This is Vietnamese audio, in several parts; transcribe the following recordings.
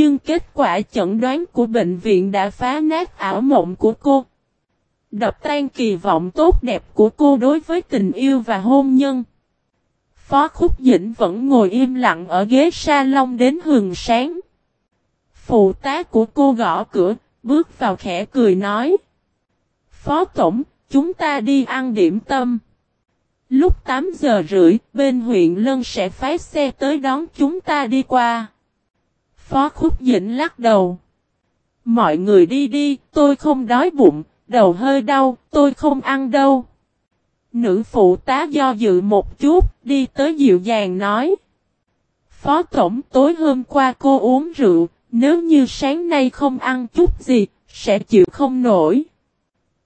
Nhưng kết quả chẩn đoán của bệnh viện đã phá nát ảo mộng của cô. Đập tan kỳ vọng tốt đẹp của cô đối với tình yêu và hôn nhân. Phó Khúc Dĩnh vẫn ngồi im lặng ở ghế salon đến hừng sáng. Phụ tá của cô gõ cửa, bước vào khẽ cười nói. Phó Tổng, chúng ta đi ăn điểm tâm. Lúc 8 giờ rưỡi, bên huyện Lân sẽ phái xe tới đón chúng ta đi qua. Phó Khúc Dĩnh lắc đầu. Mọi người đi đi, tôi không đói bụng, đầu hơi đau, tôi không ăn đâu. Nữ phụ tá do dự một chút, đi tới dịu dàng nói. Phó Tổng tối hôm qua cô uống rượu, nếu như sáng nay không ăn chút gì, sẽ chịu không nổi.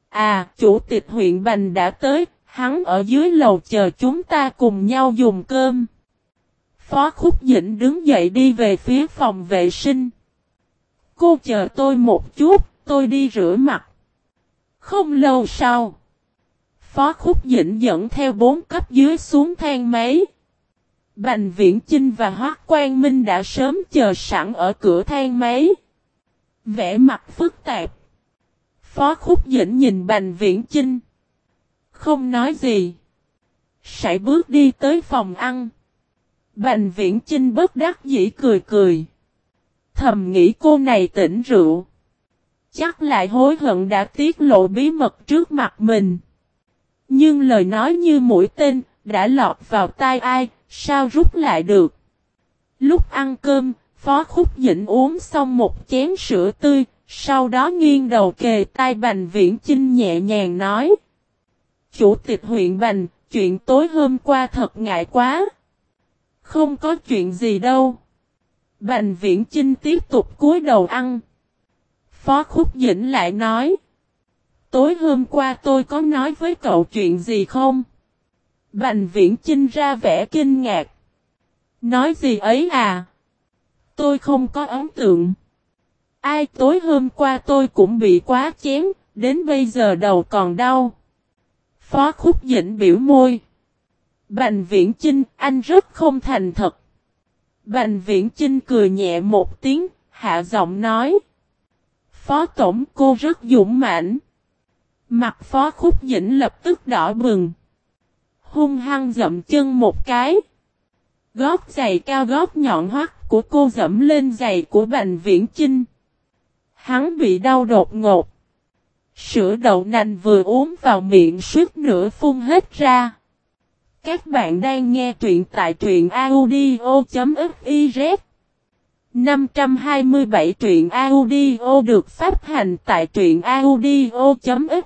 À, chủ tịch huyện Bành đã tới, hắn ở dưới lầu chờ chúng ta cùng nhau dùng cơm. Phó Khúc Dĩnh đứng dậy đi về phía phòng vệ sinh. Cô chờ tôi một chút, tôi đi rửa mặt. Không lâu sau, Phó Khúc Dĩnh dẫn theo bốn cấp dưới xuống thang máy. Bành Viễn Chinh và Hoác Quang Minh đã sớm chờ sẵn ở cửa thang máy. Vẽ mặt phức tạp. Phó Khúc Dĩnh nhìn Bành Viễn Chinh. Không nói gì. Sải bước đi tới phòng ăn. Bành Viễn trinh bất đắc dĩ cười cười. Thầm nghĩ cô này tỉnh rượu. Chắc lại hối hận đã tiết lộ bí mật trước mặt mình. Nhưng lời nói như mũi tên, đã lọt vào tai ai, sao rút lại được. Lúc ăn cơm, Phó Khúc Dĩnh uống xong một chén sữa tươi, sau đó nghiêng đầu kề tai Bành Viễn Chinh nhẹ nhàng nói. Chủ tịch huyện Bành, chuyện tối hôm qua thật ngại quá. Không có chuyện gì đâu. Bành Viễn Chinh tiếp tục cúi đầu ăn. Phó Khúc Dĩnh lại nói. Tối hôm qua tôi có nói với cậu chuyện gì không? Bành Viễn Chinh ra vẻ kinh ngạc. Nói gì ấy à? Tôi không có ấn tượng. Ai tối hôm qua tôi cũng bị quá chén, đến bây giờ đầu còn đau. Phó Khúc Dĩnh biểu môi. Bành Viễn Chinh, anh rất không thành thật. Bành Viễn Chinh cười nhẹ một tiếng, hạ giọng nói. Phó Tổng cô rất dũng mãnh. Mặt Phó Khúc Dĩnh lập tức đỏ bừng. Hung hăng dậm chân một cái. Gót giày cao gót nhọn hoắt của cô dẫm lên giày của Bành Viễn Chinh. Hắn bị đau đột ngột. Sữa đậu nành vừa uống vào miệng suốt nửa phun hết ra. Các bạn đang nghe truyện tại truyện audio.fiz 527 truyện audio được phát hành tại truyện audio.fiz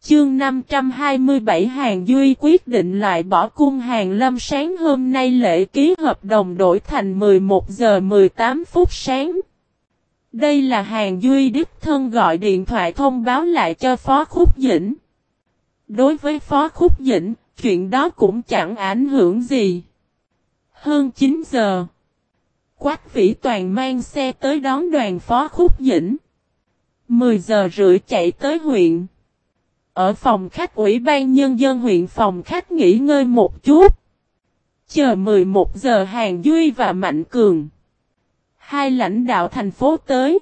Chương 527 Hàng Duy quyết định loại bỏ cung hàng lâm sáng hôm nay lễ ký hợp đồng đổi thành 11 giờ 18 phút sáng. Đây là Hàng Duy đích thân gọi điện thoại thông báo lại cho Phó Khúc Dĩnh. Đối với Phó Khúc Dĩnh, chuyện đó cũng chẳng ảnh hưởng gì. Hơn 9 giờ. Quách Vĩ Toàn mang xe tới đón đoàn Phó Khúc Dĩnh. 10 giờ rưỡi chạy tới huyện. Ở phòng khách Ủy ban Nhân dân huyện phòng khách nghỉ ngơi một chút. Chờ 11 giờ Hàng Duy và Mạnh Cường. Hai lãnh đạo thành phố tới.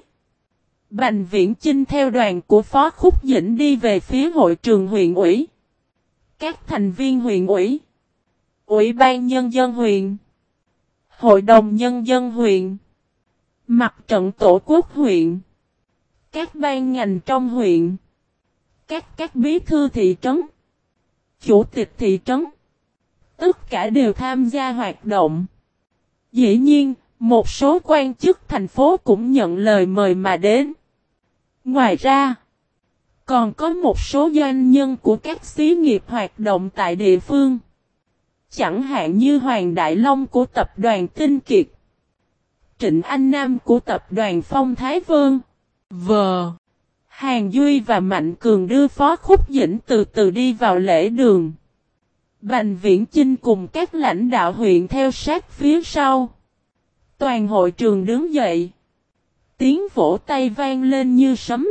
Bành Viễn Chinh theo đoàn của Phó Khúc Dĩnh đi về phía hội trường huyện ủy. Các thành viên huyện ủy. Ủy ban Nhân dân huyện. Hội đồng Nhân dân huyện. Mặt trận Tổ quốc huyện. Các ban ngành trong huyện. Các các bí thư thị trấn. Chủ tịch thị trấn. Tất cả đều tham gia hoạt động. Dĩ nhiên, một số quan chức thành phố cũng nhận lời mời mà đến. Ngoài ra, còn có một số doanh nhân của các xí nghiệp hoạt động tại địa phương. Chẳng hạn như Hoàng Đại Long của tập đoàn Tinh Kiệt. Trịnh Anh Nam của tập đoàn Phong Thái Vương. V. Hàng Duy và Mạnh Cường đưa Phó Khúc Dĩnh từ từ đi vào lễ đường. Bành Viễn Chinh cùng các lãnh đạo huyện theo sát phía sau. Toàn hội trường đứng dậy. Tiếng vỗ tay vang lên như sấm.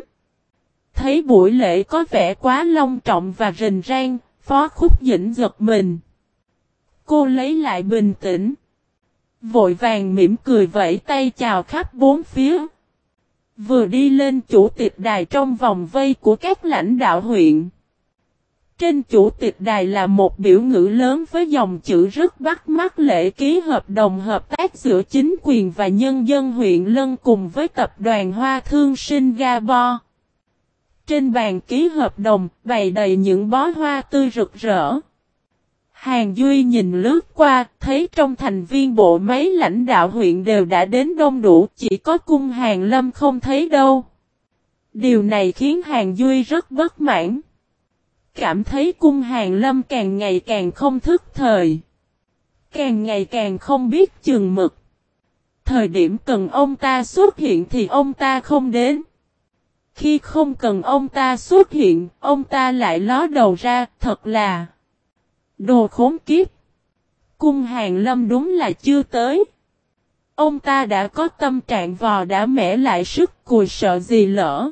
Thấy buổi lễ có vẻ quá long trọng và rình rang, Phó Khúc Dĩnh giật mình. Cô lấy lại bình tĩnh. Vội vàng mỉm cười vẫy tay chào khắp bốn phía. Vừa đi lên chủ tịch đài trong vòng vây của các lãnh đạo huyện. Trên chủ tịch đài là một biểu ngữ lớn với dòng chữ rất bắt mắt lễ ký hợp đồng hợp tác giữa chính quyền và nhân dân huyện Lân cùng với tập đoàn Hoa Thương Singapore. Trên bàn ký hợp đồng bày đầy những bó hoa tươi rực rỡ. Hàng Duy nhìn lướt qua, thấy trong thành viên bộ máy lãnh đạo huyện đều đã đến đông đủ, chỉ có cung Hàng Lâm không thấy đâu. Điều này khiến Hàng Duy rất bất mãn. Cảm thấy cung Hàng Lâm càng ngày càng không thức thời. Càng ngày càng không biết chừng mực. Thời điểm cần ông ta xuất hiện thì ông ta không đến. Khi không cần ông ta xuất hiện, ông ta lại ló đầu ra, thật là Đồ khốn kiếp. Cung hàng lâm đúng là chưa tới. Ông ta đã có tâm trạng vò đã mẻ lại sức cùi sợ gì lỡ.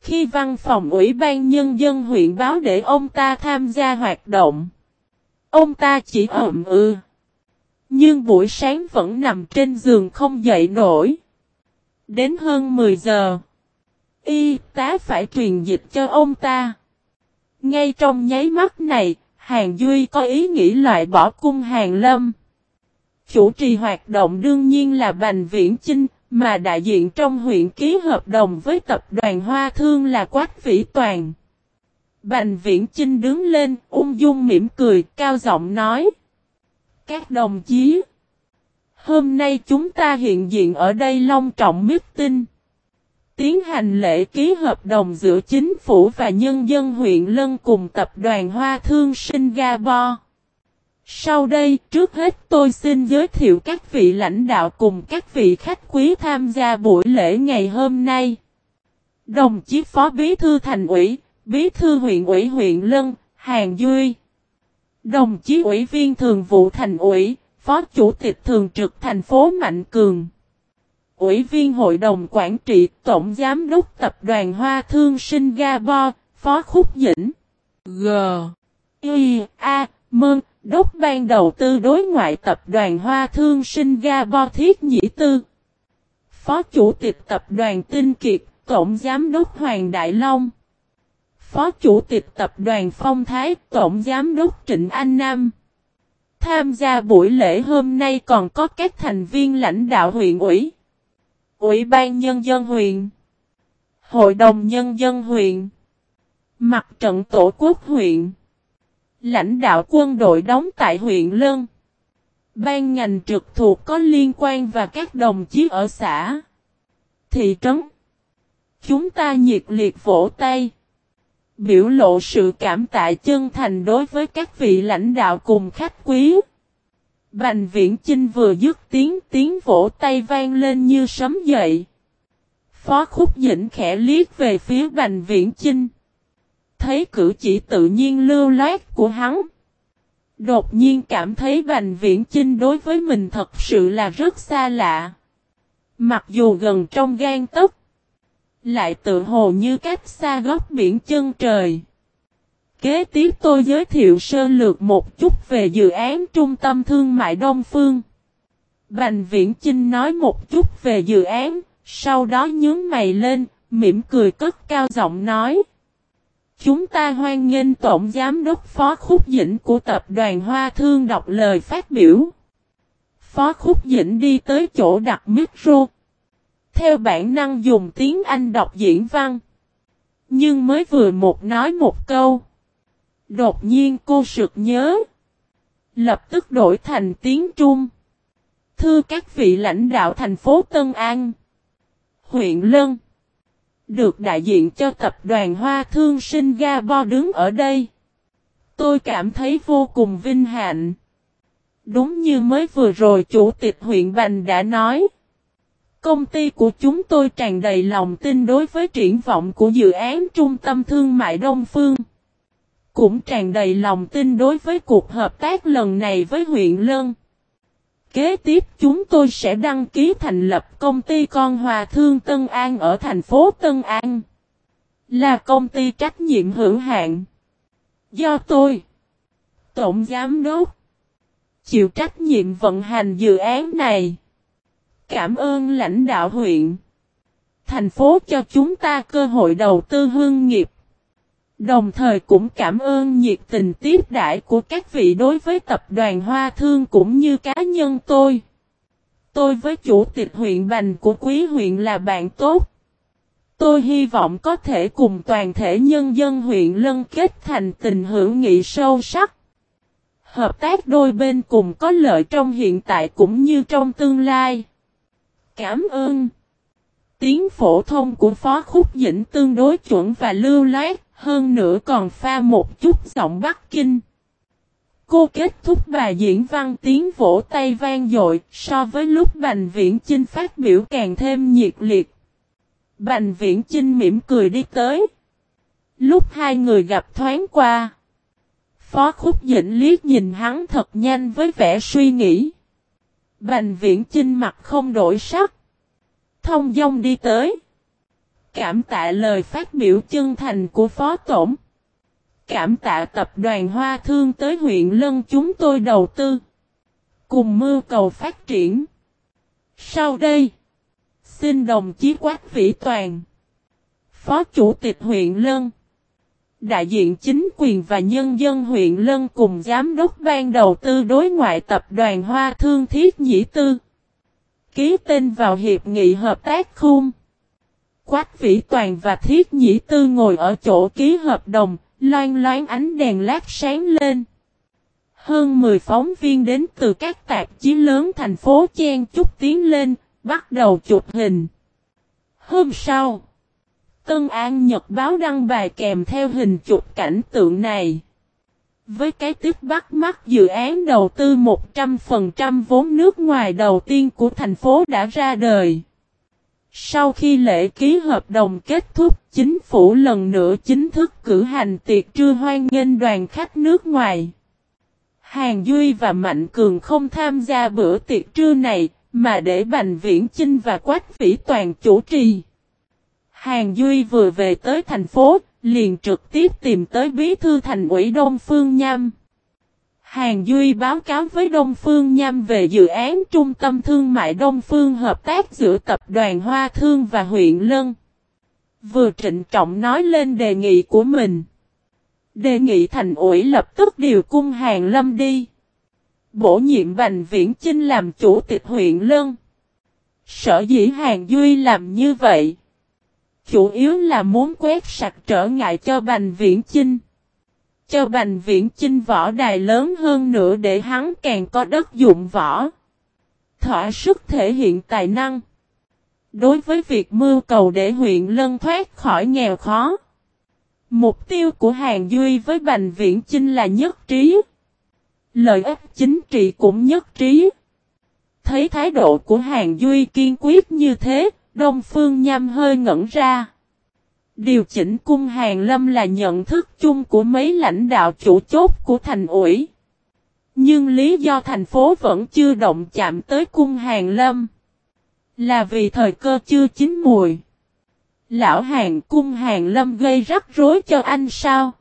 Khi văn phòng ủy ban nhân dân huyện báo để ông ta tham gia hoạt động. Ông ta chỉ ậm ư. Nhưng buổi sáng vẫn nằm trên giường không dậy nổi. Đến hơn 10 giờ. Y tá phải truyền dịch cho ông ta. Ngay trong nháy mắt này, Hàng Duy có ý nghĩ loại bỏ cung Hàng Lâm. Chủ trì hoạt động đương nhiên là Bành Viễn Chinh, mà đại diện trong huyện ký hợp đồng với tập đoàn Hoa Thương là Quách Vĩ Toàn. Bành Viễn Chinh đứng lên, ung dung mỉm cười, cao giọng nói. Các đồng chí, hôm nay chúng ta hiện diện ở đây long trọng meeting tiến hành lễ ký hợp đồng giữa chính phủ và nhân dân huyện Lân cùng tập đoàn Hoa Thương Singapore. Sau đây, trước hết tôi xin giới thiệu các vị lãnh đạo cùng các vị khách quý tham gia buổi lễ ngày hôm nay. Đồng chí Phó Bí Thư Thành ủy, Bí Thư huyện ủy huyện Lân, Hàng Duy. Đồng chí Ủy viên Thường vụ Thành ủy, Phó Chủ tịch Thường trực thành phố Mạnh Cường. Ủy viên Hội đồng Quản trị Tổng Giám đốc Tập đoàn Hoa Thương Singapore, Phó Khúc Dĩnh. G. I. A. Mơn, Đốc ban đầu tư đối ngoại Tập đoàn Hoa Thương Singapore Thiết Nhĩ Tư. Phó Chủ tịch Tập đoàn Tinh Kiệt, Tổng Giám đốc Hoàng Đại Long. Phó Chủ tịch Tập đoàn Phong Thái, Tổng Giám đốc Trịnh Anh Nam. Tham gia buổi lễ hôm nay còn có các thành viên lãnh đạo huyện ủy. Ủy ban Nhân dân huyện. Hội đồng Nhân dân huyện. Mặt trận Tổ quốc huyện. Lãnh đạo quân đội đóng tại huyện Lân. Ban ngành trực thuộc có liên quan và các đồng chí ở xã. Thị trấn. Chúng ta nhiệt liệt vỗ tay. Biểu lộ sự cảm tạ chân thành đối với các vị lãnh đạo cùng khách quý. Bành viễn Chinh vừa dứt tiếng tiếng vỗ tay vang lên như sấm dậy. Phó khúc dĩnh khẽ liếc về phía bành viễn Chinh. Thấy cử chỉ tự nhiên lưu loát của hắn. Đột nhiên cảm thấy bành viễn Chinh đối với mình thật sự là rất xa lạ. Mặc dù gần trong gan tốc. Lại tự hồ như cách xa góc biển chân trời. Kế tiếp tôi giới thiệu sơ lược một chút về dự án Trung tâm Thương mại Đông Phương. Bành Viễn Chinh nói một chút về dự án, sau đó nhướng mày lên, mỉm cười cất cao giọng nói. Chúng ta hoan nghênh Tổng Giám đốc Phó Khúc Dĩnh của Tập đoàn Hoa Thương đọc lời phát biểu. Phó Khúc Dĩnh đi tới chỗ đặt micro. Theo bản năng dùng tiếng Anh đọc diễn văn. Nhưng mới vừa một nói một câu. Đột nhiên cô sực nhớ. Lập tức đổi thành tiếng Trung. Thưa các vị lãnh đạo thành phố Tân An. Huyện Lân. Được đại diện cho tập đoàn Hoa Thương Singapore đứng ở đây. Tôi cảm thấy vô cùng vinh hạnh. Đúng như mới vừa rồi chủ tịch huyện Bành đã nói. Công ty của chúng tôi tràn đầy lòng tin đối với triển vọng của dự án trung tâm thương mại Đông Phương cũng tràn đầy lòng tin đối với cuộc hợp tác lần này với huyện Lân. Kế tiếp chúng tôi sẽ đăng ký thành lập công ty con Hòa Thương Tân An ở thành phố Tân An. Là công ty trách nhiệm hữu hạn. Do tôi, Tổng Giám đốc, chịu trách nhiệm vận hành dự án này. Cảm ơn lãnh đạo huyện. Thành phố cho chúng ta cơ hội đầu tư hương nghiệp. Đồng thời cũng cảm ơn nhiệt tình tiếp đãi của các vị đối với tập đoàn Hoa Thương cũng như cá nhân tôi. Tôi với chủ tịch huyện Bành của quý huyện là bạn tốt. Tôi hy vọng có thể cùng toàn thể nhân dân huyện lân kết thành tình hữu nghị sâu sắc. Hợp tác đôi bên cùng có lợi trong hiện tại cũng như trong tương lai. Cảm ơn. Tiếng phổ thông của Phó Khúc Dĩnh tương đối chuẩn và lưu loát, hơn nữa còn pha một chút giọng Bắc Kinh. Cô kết thúc bài diễn văn tiếng vỗ tay vang dội, so với lúc Bành Viễn Chinh phát biểu càng thêm nhiệt liệt. Bành Viễn Chinh mỉm cười đi tới. Lúc hai người gặp thoáng qua. Phó Khúc Dĩnh liếc nhìn hắn thật nhanh với vẻ suy nghĩ. Bành Viễn Chinh mặt không đổi sắc. Thông dông đi tới. Cảm tạ lời phát biểu chân thành của Phó Tổng. Cảm tạ tập đoàn Hoa Thương tới huyện Lân chúng tôi đầu tư. Cùng mưu cầu phát triển. Sau đây, xin đồng chí Quách Vĩ Toàn, Phó Chủ tịch huyện Lân, đại diện chính quyền và nhân dân huyện Lân cùng Giám đốc ban đầu tư đối ngoại tập đoàn Hoa Thương Thiết Nhĩ Tư. Ký tên vào hiệp nghị hợp tác khung. Quách Vĩ Toàn và Thiết Nhĩ Tư ngồi ở chỗ ký hợp đồng, loan loáng ánh đèn lát sáng lên. Hơn 10 phóng viên đến từ các tạp chí lớn thành phố chen chúc tiến lên, bắt đầu chụp hình. Hôm sau, Tân An Nhật báo đăng bài kèm theo hình chụp cảnh tượng này. Với cái tiếp bắt mắt dự án đầu tư 100% vốn nước ngoài đầu tiên của thành phố đã ra đời. Sau khi lễ ký hợp đồng kết thúc, chính phủ lần nữa chính thức cử hành tiệc trưa hoan nghênh đoàn khách nước ngoài. Hàng Duy và Mạnh Cường không tham gia bữa tiệc trưa này, mà để Bành Viễn Chinh và Quách Vĩ Toàn chủ trì. Hàng Duy vừa về tới thành phố, liền trực tiếp tìm tới bí thư thành ủy Đông Phương Nham. Hàng Duy báo cáo với Đông Phương Nham về dự án Trung tâm Thương mại Đông Phương hợp tác giữa Tập đoàn Hoa Thương và huyện Lân. Vừa trịnh trọng nói lên đề nghị của mình. Đề nghị thành ủy lập tức điều cung hàng lâm đi. Bổ nhiệm Bành Viễn Chinh làm chủ tịch huyện Lân. Sở dĩ Hàng Duy làm như vậy. Chủ yếu là muốn quét sạch trở ngại cho Bành Viễn Chinh. Cho Bành Viễn Chinh võ đài lớn hơn nữa để hắn càng có đất dụng võ. Thỏa sức thể hiện tài năng. Đối với việc mưu cầu để huyện lân thoát khỏi nghèo khó. Mục tiêu của Hàng Duy với Bành Viễn Chinh là nhất trí. Lợi ích chính trị cũng nhất trí. Thấy thái độ của Hàng Duy kiên quyết như thế, Đông Phương Nham hơi ngẩn ra. Điều chỉnh cung hàng lâm là nhận thức chung của mấy lãnh đạo chủ chốt của thành ủy. Nhưng lý do thành phố vẫn chưa động chạm tới cung hàng lâm. Là vì thời cơ chưa chín mùi. Lão hàng cung hàng lâm gây rắc rối cho anh sao?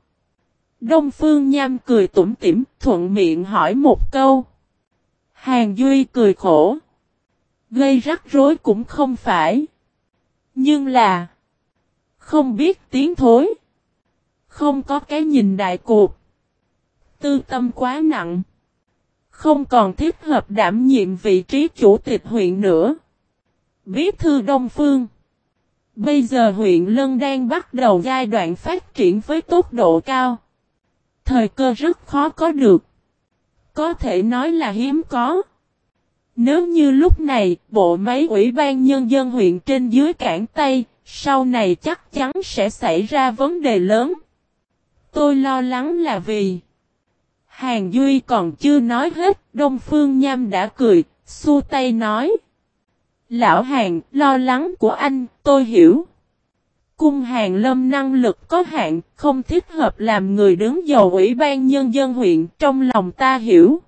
Đông Phương Nham cười tủm tỉm, thuận miệng hỏi một câu. Hàng Duy cười khổ. Gây rắc rối cũng không phải. Nhưng là. Không biết tiếng thối. Không có cái nhìn đại cuộc. Tư tâm quá nặng. Không còn thích hợp đảm nhiệm vị trí chủ tịch huyện nữa. Bí thư Đông Phương. Bây giờ huyện Lân đang bắt đầu giai đoạn phát triển với tốc độ cao. Thời cơ rất khó có được. Có thể nói là hiếm có. Nếu như lúc này, bộ máy ủy ban nhân dân huyện trên dưới cảng Tây, sau này chắc chắn sẽ xảy ra vấn đề lớn. Tôi lo lắng là vì Hàng Duy còn chưa nói hết, Đông Phương Nham đã cười, xu tay nói. Lão Hàng, lo lắng của anh, tôi hiểu. Cung Hàng Lâm năng lực có hạn, không thích hợp làm người đứng đầu ủy ban nhân dân huyện trong lòng ta hiểu.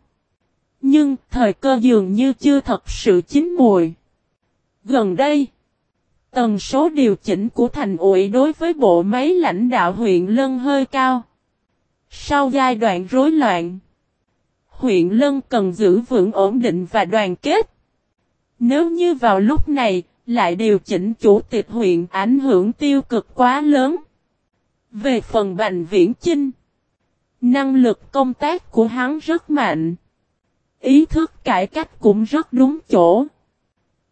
Nhưng thời cơ dường như chưa thật sự chín mùi. Gần đây, tần số điều chỉnh của thành ủy đối với bộ máy lãnh đạo huyện Lân hơi cao. Sau giai đoạn rối loạn, huyện Lân cần giữ vững ổn định và đoàn kết. Nếu như vào lúc này, lại điều chỉnh chủ tịch huyện ảnh hưởng tiêu cực quá lớn. Về phần Bành Viễn Chinh, năng lực công tác của hắn rất mạnh. Ý thức cải cách cũng rất đúng chỗ.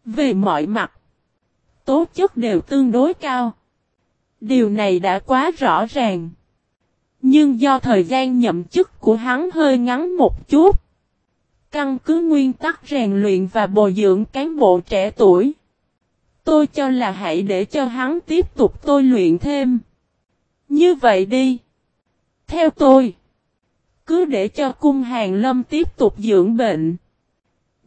Về mọi mặt, tố chất đều tương đối cao. Điều này đã quá rõ ràng. Nhưng do thời gian nhậm chức của hắn hơi ngắn một chút. Căn cứ nguyên tắc rèn luyện và bồi dưỡng cán bộ trẻ tuổi. Tôi cho là hãy để cho hắn tiếp tục tôi luyện thêm. Như vậy đi. Theo tôi. Cứ để cho cung hàng lâm tiếp tục dưỡng bệnh.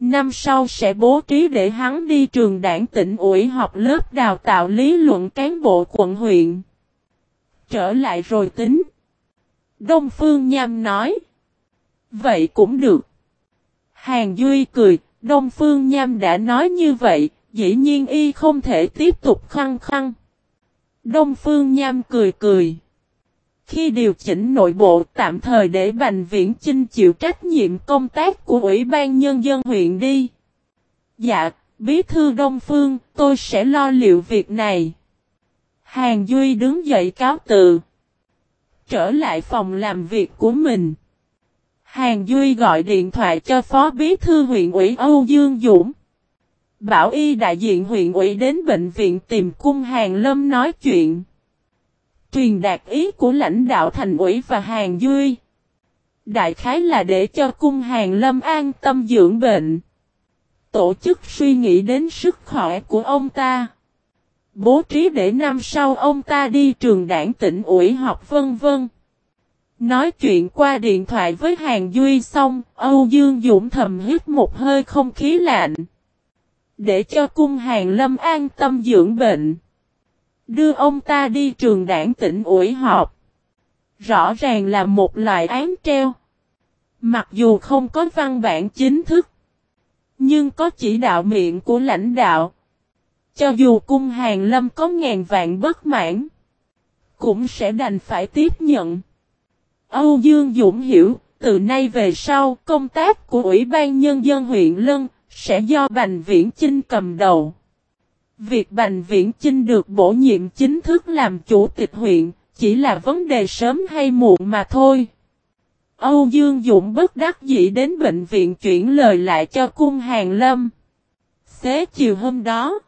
Năm sau sẽ bố trí để hắn đi trường đảng tỉnh ủy học lớp đào tạo lý luận cán bộ quận huyện. Trở lại rồi tính. Đông Phương Nham nói. Vậy cũng được. Hàng Duy cười, Đông Phương Nham đã nói như vậy, dĩ nhiên y không thể tiếp tục khăng khăng. Đông Phương Nham cười cười. Khi điều chỉnh nội bộ tạm thời để Bành Viễn Chinh chịu trách nhiệm công tác của Ủy ban Nhân dân huyện đi. Dạ, Bí thư Đông Phương, tôi sẽ lo liệu việc này. Hàng Duy đứng dậy cáo từ. Trở lại phòng làm việc của mình. Hàng Duy gọi điện thoại cho Phó Bí thư huyện ủy Âu Dương Dũng. Bảo y đại diện huyện ủy đến bệnh viện tìm cung Hàng Lâm nói chuyện. Truyền đạt ý của lãnh đạo thành ủy và Hàng Duy. Đại khái là để cho cung Hàng Lâm an tâm dưỡng bệnh. Tổ chức suy nghĩ đến sức khỏe của ông ta. Bố trí để năm sau ông ta đi trường đảng tỉnh ủy học vân vân. Nói chuyện qua điện thoại với Hàng Duy xong, Âu Dương Dũng thầm hít một hơi không khí lạnh. Để cho cung Hàng Lâm an tâm dưỡng bệnh. Đưa ông ta đi trường đảng tỉnh ủi họp. Rõ ràng là một loại án treo. Mặc dù không có văn bản chính thức. Nhưng có chỉ đạo miệng của lãnh đạo. Cho dù cung hàng lâm có ngàn vạn bất mãn. Cũng sẽ đành phải tiếp nhận. Âu Dương Dũng hiểu, từ nay về sau công tác của Ủy ban Nhân dân huyện Lân sẽ do Bành Viễn Chinh cầm đầu. Việc Bành Viễn Chinh được bổ nhiệm chính thức làm chủ tịch huyện, chỉ là vấn đề sớm hay muộn mà thôi. Âu Dương Dũng bất đắc dĩ đến bệnh viện chuyển lời lại cho cung hàng lâm. Xế chiều hôm đó,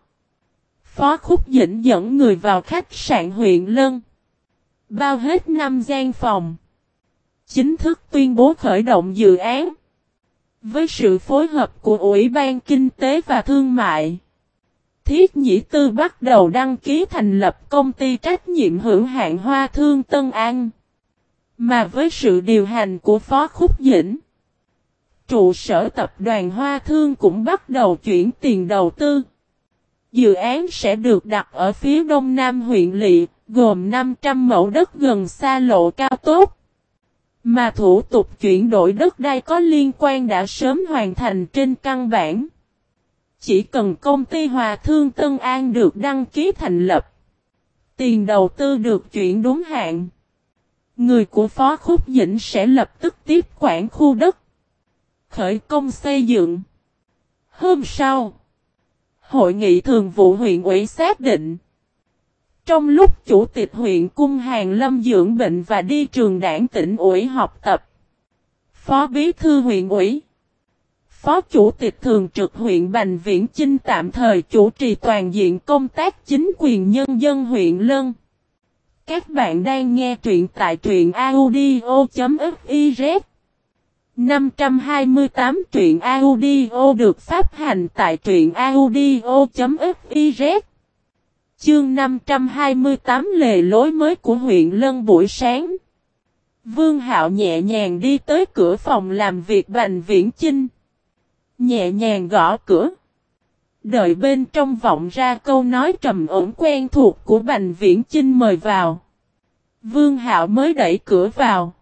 Phó Khúc Dĩnh dẫn người vào khách sạn huyện Lân. Bao hết năm gian phòng. Chính thức tuyên bố khởi động dự án. Với sự phối hợp của Ủy ban Kinh tế và Thương mại. Thiết Nhĩ Tư bắt đầu đăng ký thành lập công ty trách nhiệm hữu hạn Hoa Thương Tân An. Mà với sự điều hành của Phó Khúc Dĩnh, trụ sở tập đoàn Hoa Thương cũng bắt đầu chuyển tiền đầu tư. Dự án sẽ được đặt ở phía đông nam huyện Lị, gồm 500 mẫu đất gần xa lộ cao tốt. Mà thủ tục chuyển đổi đất đai có liên quan đã sớm hoàn thành trên căn bản. Chỉ cần công ty Hòa Thương Tân An được đăng ký thành lập. Tiền đầu tư được chuyển đúng hạn. Người của Phó Khúc Dĩnh sẽ lập tức tiếp quản khu đất. Khởi công xây dựng. Hôm sau, Hội nghị thường vụ huyện ủy xác định. Trong lúc chủ tịch huyện Cung Hàng Lâm dưỡng bệnh và đi trường đảng tỉnh ủy học tập. Phó bí thư huyện ủy. Phó Chủ tịch Thường trực huyện Bành Viễn Chinh tạm thời chủ trì toàn diện công tác chính quyền nhân dân huyện Lân. Các bạn đang nghe truyện tại truyện audio.fiz 528 truyện audio được phát hành tại truyện audio.fiz Chương 528 lề lối mới của huyện Lân buổi sáng. Vương Hạo nhẹ nhàng đi tới cửa phòng làm việc Bành Viễn Chinh. Nhẹ nhàng gõ cửa. Đợi bên trong vọng ra câu nói trầm ổn quen thuộc của Bành Viễn Chinh mời vào. Vương Hạo mới đẩy cửa vào.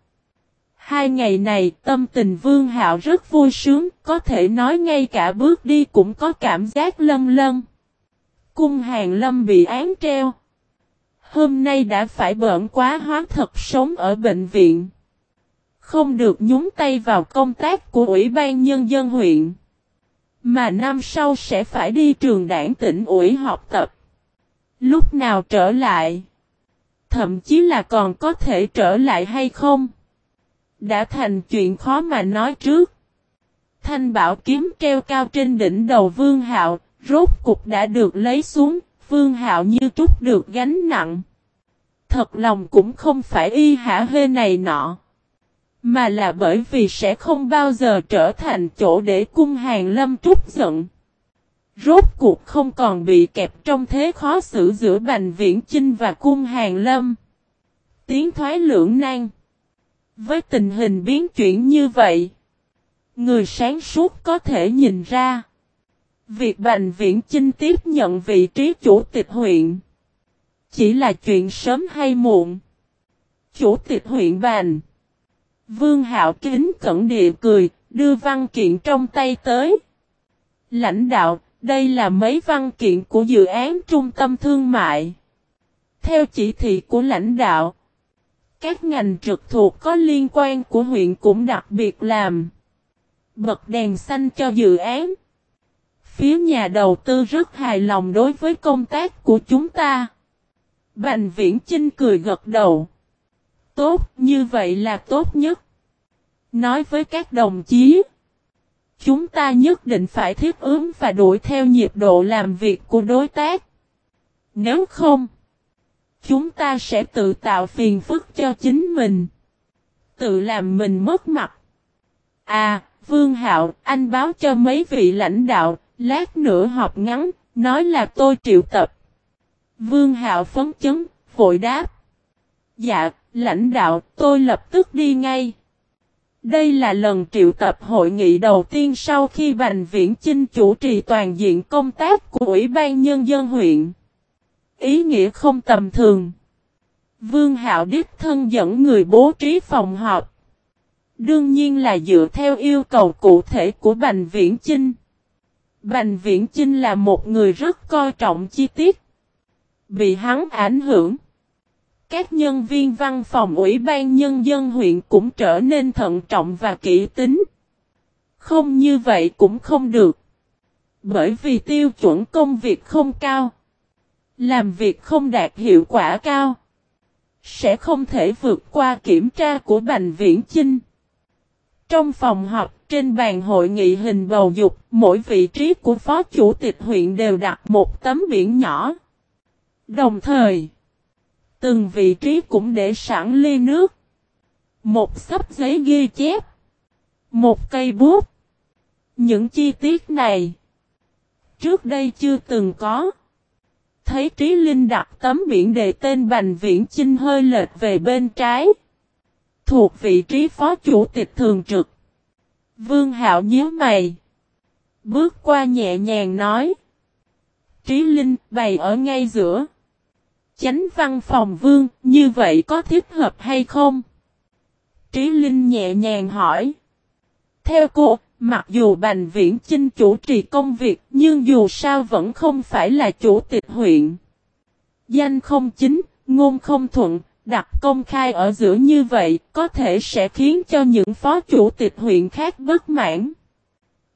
Hai ngày này tâm tình Vương Hạo rất vui sướng, có thể nói ngay cả bước đi cũng có cảm giác lâm lân Cung hàng lâm bị án treo. Hôm nay đã phải bận quá hóa thật sống ở bệnh viện. Không được nhúng tay vào công tác của Ủy ban Nhân dân huyện. Mà năm sau sẽ phải đi trường đảng tỉnh ủy học tập. Lúc nào trở lại? Thậm chí là còn có thể trở lại hay không? Đã thành chuyện khó mà nói trước. Thanh bảo kiếm treo cao trên đỉnh đầu Vương Hạo, rốt cục đã được lấy xuống, Vương Hạo như trút được gánh nặng. Thật lòng cũng không phải y hả hê này nọ. Mà là bởi vì sẽ không bao giờ trở thành chỗ để cung hàng lâm trút giận. Rốt cuộc không còn bị kẹp trong thế khó xử giữa Bành Viễn Chinh và cung hàng lâm. Tiến thoái lưỡng nan. Với tình hình biến chuyển như vậy, người sáng suốt có thể nhìn ra. Việc Bành Viễn Chinh tiếp nhận vị trí chủ tịch huyện chỉ là chuyện sớm hay muộn. Chủ tịch huyện Bành Vương Hạo kính cẩn địa cười, đưa văn kiện trong tay tới. Lãnh đạo, đây là mấy văn kiện của dự án trung tâm thương mại. Theo chỉ thị của lãnh đạo, các ngành trực thuộc có liên quan của huyện cũng đặc biệt làm. Bật đèn xanh cho dự án. Phía nhà đầu tư rất hài lòng đối với công tác của chúng ta. Bành viễn Chinh cười gật đầu. Tốt, như vậy là tốt nhất. Nói với các đồng chí. Chúng ta nhất định phải thiết ứng và đuổi theo nhịp độ làm việc của đối tác. Nếu không, chúng ta sẽ tự tạo phiền phức cho chính mình. Tự làm mình mất mặt. À, Vương Hạo, anh báo cho mấy vị lãnh đạo, lát nữa họp ngắn, nói là tôi triệu tập. Vương Hạo phấn chấn, vội đáp. Dạ, lãnh đạo, tôi lập tức đi ngay. Đây là lần triệu tập hội nghị đầu tiên sau khi Bành Viễn Chinh chủ trì toàn diện công tác của Ủy ban Nhân dân huyện. Ý nghĩa không tầm thường. Vương Hạo Đích thân dẫn người bố trí phòng họp. Đương nhiên là dựa theo yêu cầu cụ thể của Bành Viễn Chinh. Bành Viễn Chinh là một người rất coi trọng chi tiết. Bị hắn ảnh hưởng. Các nhân viên văn phòng Ủy ban Nhân dân huyện cũng trở nên thận trọng và kỹ tính. Không như vậy cũng không được. Bởi vì tiêu chuẩn công việc không cao. Làm việc không đạt hiệu quả cao. Sẽ không thể vượt qua kiểm tra của Bành Viễn Chinh. Trong phòng họp, trên bàn hội nghị hình bầu dục, mỗi vị trí của phó chủ tịch huyện đều đặt một tấm biển nhỏ. Đồng thời, từng vị trí cũng để sẵn ly nước. Một sấp giấy ghi chép. Một cây bút. Những chi tiết này, trước đây chưa từng có. Thấy Trí Linh đặt tấm biển đề tên Bành Viễn Chinh hơi lệch về bên trái. Thuộc vị trí phó chủ tịch thường trực. Vương Hạo nhớ mày. Bước qua nhẹ nhàng nói. Trí Linh bày ở ngay giữa. Chánh văn phòng vương, như vậy có thích hợp hay không? Trí Linh nhẹ nhàng hỏi. Theo cô, mặc dù Bành Viễn Chinh chủ trì công việc, nhưng dù sao vẫn không phải là chủ tịch huyện. Danh không chính, ngôn không thuận, đặt công khai ở giữa như vậy, có thể sẽ khiến cho những phó chủ tịch huyện khác bất mãn.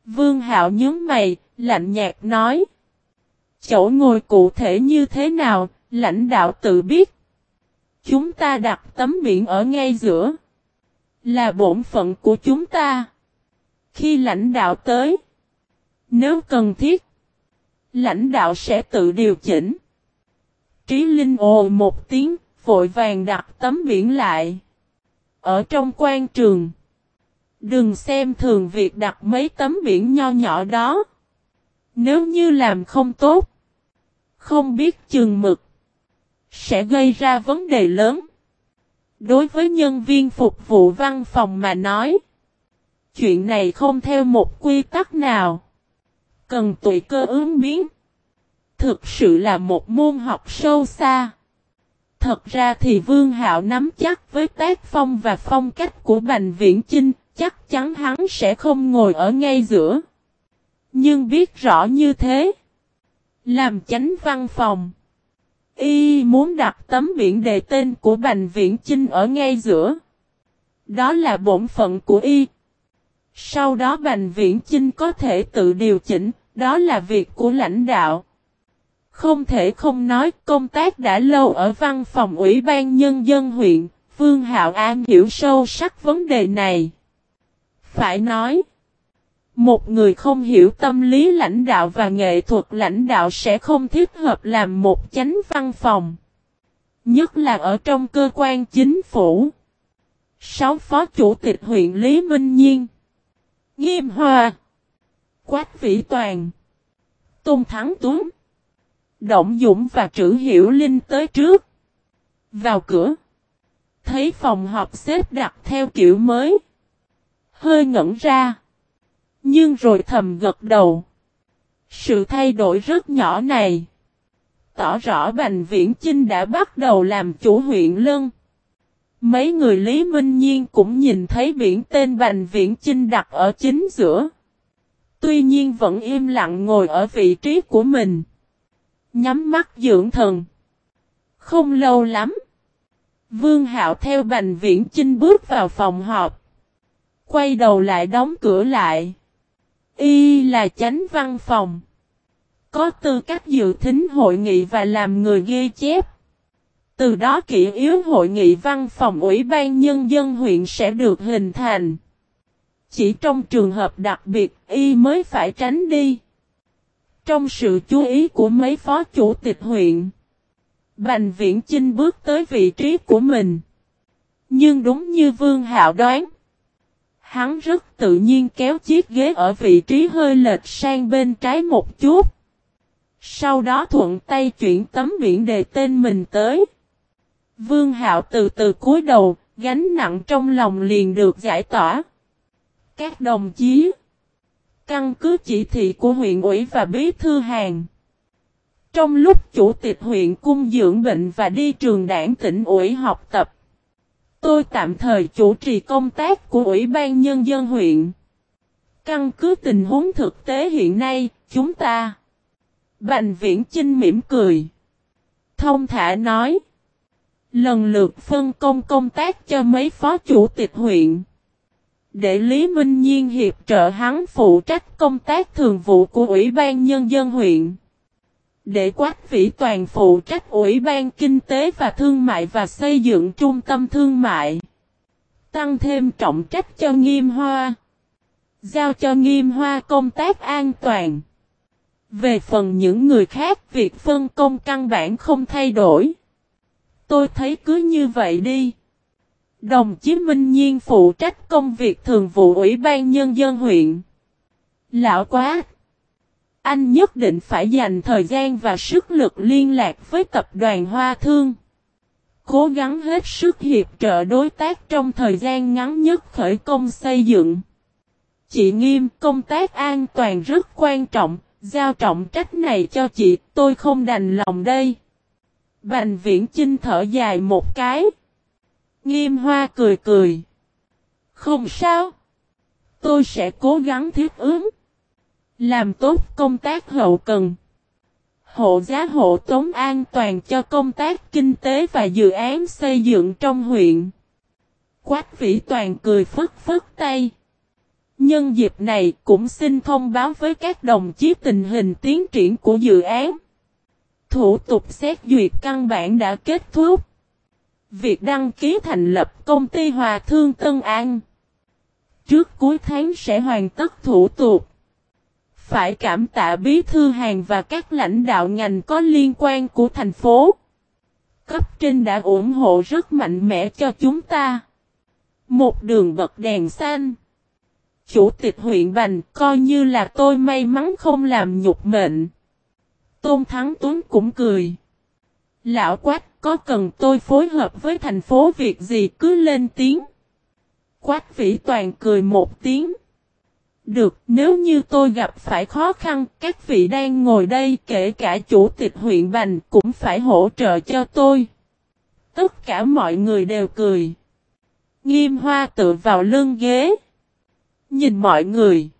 Vương Hạo nhớ mày, lạnh nhạt nói. Chỗ ngồi cụ thể như thế nào, lãnh đạo tự biết. Chúng ta đặt tấm biển ở ngay giữa. Là bổn phận của chúng ta. Khi lãnh đạo tới. Nếu cần thiết. Lãnh đạo sẽ tự điều chỉnh. Trí Linh ồ một tiếng, vội vàng đặt tấm biển lại. Ở trong quan trường. Đừng xem thường việc đặt mấy tấm biển nho nhỏ đó. Nếu như làm không tốt. Không biết chừng mực sẽ gây ra vấn đề lớn. Đối với nhân viên phục vụ văn phòng mà nói, chuyện này không theo một quy tắc nào. Cần tùy cơ ứng biến. Thực sự là một môn học sâu xa. Thật ra thì Vương Hạo nắm chắc với tác phong và phong cách của Bành Viễn Chinh, chắc chắn hắn sẽ không ngồi ở ngay giữa. Nhưng biết rõ như thế. Làm chánh văn phòng. Y muốn đặt tấm biển đề tên của Bành Viễn Chinh ở ngay giữa. Đó là bổn phận của y. Sau đó Bành Viễn Chinh có thể tự điều chỉnh, đó là việc của lãnh đạo. Không thể không nói công tác đã lâu ở văn phòng Ủy ban Nhân dân huyện, Vương Hạo An hiểu sâu sắc vấn đề này. Phải nói, một người không hiểu tâm lý lãnh đạo và nghệ thuật lãnh đạo sẽ không thích hợp làm một chánh văn phòng. Nhất là ở trong cơ quan chính phủ. Sáu phó chủ tịch huyện Lý Minh Nhiên. Nghiêm Hòa. Quách Vĩ Toàn. Tôn Thắng Tuấn. Động Dũng và Trữ Hiểu Linh tới trước. Vào cửa. Thấy phòng họp xếp đặt theo kiểu mới. Hơi ngẩn ra. Nhưng rồi thầm gật đầu. Sự thay đổi rất nhỏ này. Tỏ rõ Bành Viễn Chinh đã bắt đầu làm chủ huyện Lân. Mấy người Lý Minh Nhiên cũng nhìn thấy biển tên Bành Viễn Chinh đặt ở chính giữa. Tuy nhiên vẫn im lặng ngồi ở vị trí của mình. Nhắm mắt dưỡng thần. Không lâu lắm. Vương Hạo theo Bành Viễn Chinh bước vào phòng họp. Quay đầu lại đóng cửa lại. Y là chánh văn phòng. Có tư cách dự thính hội nghị và làm người ghi chép. Từ đó kỷ yếu hội nghị văn phòng Ủy ban Nhân dân huyện sẽ được hình thành. Chỉ trong trường hợp đặc biệt, y mới phải tránh đi. Trong sự chú ý của mấy phó chủ tịch huyện. Bành Viễn Chinh bước tới vị trí của mình. Nhưng đúng như Vương Hạo đoán. Hắn rất tự nhiên kéo chiếc ghế ở vị trí hơi lệch sang bên trái một chút. Sau đó thuận tay chuyển tấm biển đề tên mình tới. Vương Hạo từ từ cúi đầu, gánh nặng trong lòng liền được giải tỏa. Các đồng chí, căn cứ chỉ thị của huyện ủy và bí thư hàng. Trong lúc chủ tịch huyện cung dưỡng bệnh và đi trường đảng tỉnh ủy học tập, tôi tạm thời chủ trì công tác của Ủy ban Nhân dân huyện. Căn cứ tình huống thực tế hiện nay, chúng ta. Bành viễn Trinh mỉm cười. Thông thả nói. Lần lượt phân công công tác cho mấy phó chủ tịch huyện. Để Lý Minh Nhiên hiệp trợ hắn phụ trách công tác thường vụ của Ủy ban Nhân dân huyện. Để Quách Vĩ Toàn phụ trách Ủy ban Kinh tế và Thương mại và xây dựng trung tâm thương mại. Tăng thêm trọng trách cho Nghiêm Hoa. Giao cho Nghiêm Hoa công tác an toàn. Về phần những người khác, việc phân công căn bản không thay đổi. Tôi thấy cứ như vậy đi. Đồng chí Minh Nhiên phụ trách công việc thường vụ Ủy ban Nhân dân huyện. Lão quá! Anh nhất định phải dành thời gian và sức lực liên lạc với tập đoàn Hoa Thương. Cố gắng hết sức hiệp trợ đối tác trong thời gian ngắn nhất khởi công xây dựng. Chị nghiêm công tác an toàn rất quan trọng, giao trọng trách này cho chị, tôi không đành lòng đây. Bành viễn Trinh thở dài một cái. Nghiêm hoa cười cười. Không sao. Tôi sẽ cố gắng thiết ứng. Làm tốt công tác hậu cần. Hộ giá hộ tống an toàn cho công tác kinh tế và dự án xây dựng trong huyện. Quách vĩ toàn cười phức phức tay. Nhân dịp này cũng xin thông báo với các đồng chí tình hình tiến triển của dự án. Thủ tục xét duyệt căn bản đã kết thúc. Việc đăng ký thành lập công ty Hòa Thương Tân An. Trước cuối tháng sẽ hoàn tất thủ tục. Phải cảm tạ bí thư hàng và các lãnh đạo ngành có liên quan của thành phố. Cấp trên đã ủng hộ rất mạnh mẽ cho chúng ta. Một đường bật đèn xanh. Chủ tịch huyện Bành coi như là tôi may mắn không làm nhục mệnh. Tôn Thắng Tuấn cũng cười. Lão Quách, có cần tôi phối hợp với thành phố việc gì cứ lên tiếng. Quách Vĩ Toàn cười một tiếng. Được, nếu như tôi gặp phải khó khăn, các vị đang ngồi đây kể cả chủ tịch huyện Bành cũng phải hỗ trợ cho tôi. Tất cả mọi người đều cười. Nghiêm hoa tự vào lưng ghế. Nhìn mọi người.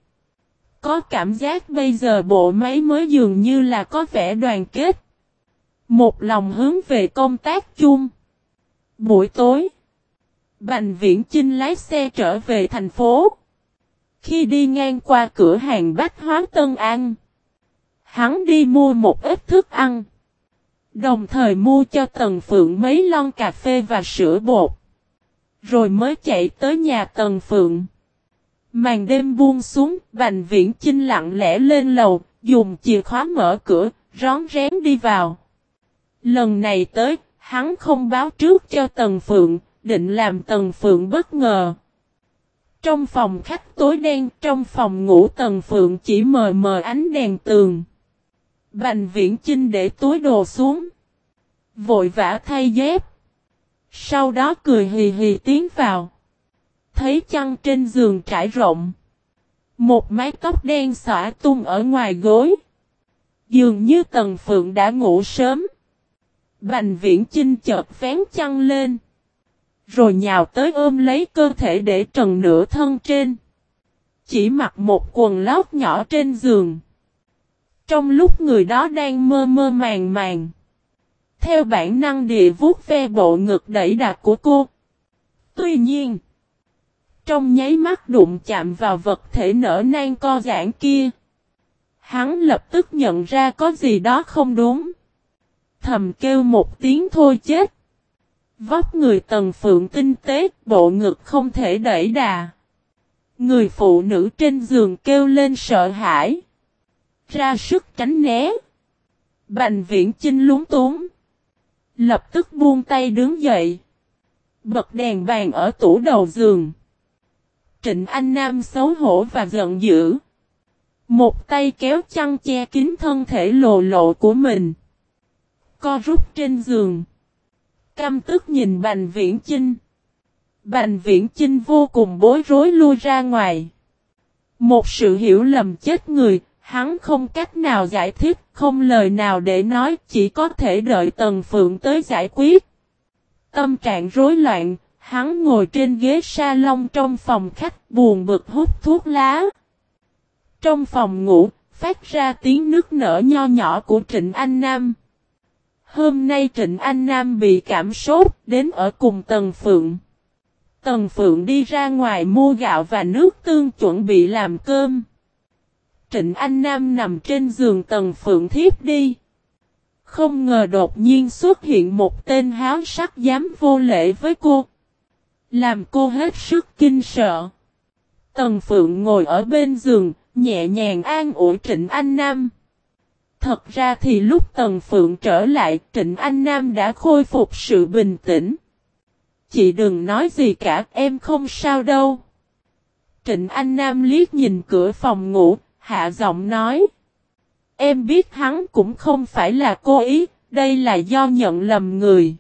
Có cảm giác bây giờ bộ máy mới dường như là có vẻ đoàn kết. Một lòng hướng về công tác chung. Buổi tối. Bành Viễn Chinh lái xe trở về thành phố. Khi đi ngang qua cửa hàng bách hóa Tân An, hắn đi mua một ít thức ăn. Đồng thời mua cho Tần Phượng mấy lon cà phê và sữa bột. Rồi mới chạy tới nhà Tần Phượng. Màn đêm buông xuống, Bành Viễn Chinh lặng lẽ lên lầu, dùng chìa khóa mở cửa, rón rén đi vào. Lần này tới, hắn không báo trước cho Tần Phượng, định làm Tần Phượng bất ngờ. Trong phòng khách tối đen, trong phòng ngủ tầng Phượng chỉ mờ mờ ánh đèn tường. Bành viễn chinh để túi đồ xuống. Vội vã thay dép. Sau đó cười hì hì tiến vào. Thấy chăn trên giường trải rộng. Một mái tóc đen xõa tung ở ngoài gối. Dường như Tần Phượng đã ngủ sớm. Bành viễn chinh chợt vén chăn lên. Rồi nhào tới ôm lấy cơ thể để trần nửa thân trên. Chỉ mặc một quần lót nhỏ trên giường. Trong lúc người đó đang mơ mơ màng màng. Theo bản năng địa vuốt ve bộ ngực đẩy đạp của cô. Tuy nhiên. Trong nháy mắt đụng chạm vào vật thể nở nang co giãn kia. Hắn lập tức nhận ra có gì đó không đúng. Thầm kêu một tiếng thôi chết. Vóc người tần phượng tinh tế, bộ ngực không thể đẩy đà. Người phụ nữ trên giường kêu lên sợ hãi. Ra sức tránh né. Bành viễn chinh lúng túng. Lập tức buông tay đứng dậy. Bật đèn bàn ở tủ đầu giường. Trịnh Anh Nam xấu hổ và giận dữ. Một tay kéo chăn che kín thân thể lồ lộ của mình. Co rút trên giường. Căm tức nhìn Bành Viễn Chinh. Bành Viễn Chinh vô cùng bối rối lui ra ngoài. Một sự hiểu lầm chết người, hắn không cách nào giải thích, không lời nào để nói, chỉ có thể đợi Tần Phượng tới giải quyết. Tâm trạng rối loạn, hắn ngồi trên ghế salon trong phòng khách buồn bực hút thuốc lá. Trong phòng ngủ, phát ra tiếng nước nở nho nhỏ của Trịnh Anh Nam. Hôm nay Trịnh Anh Nam bị cảm sốt, đến ở cùng Tần Phượng. Tần Phượng đi ra ngoài mua gạo và nước tương chuẩn bị làm cơm. Trịnh Anh Nam nằm trên giường Tần Phượng thiếp đi. Không ngờ đột nhiên xuất hiện một tên háo sắc dám vô lễ với cô. Làm cô hết sức kinh sợ. Tần Phượng ngồi ở bên giường, nhẹ nhàng an ủi Trịnh Anh Nam. Thật ra thì lúc Tần Phượng trở lại, Trịnh Anh Nam đã khôi phục sự bình tĩnh. Chị đừng nói gì cả, em không sao đâu. Trịnh Anh Nam liếc nhìn cửa phòng ngủ, hạ giọng nói. Em biết hắn cũng không phải là cố ý, đây là do nhận lầm người.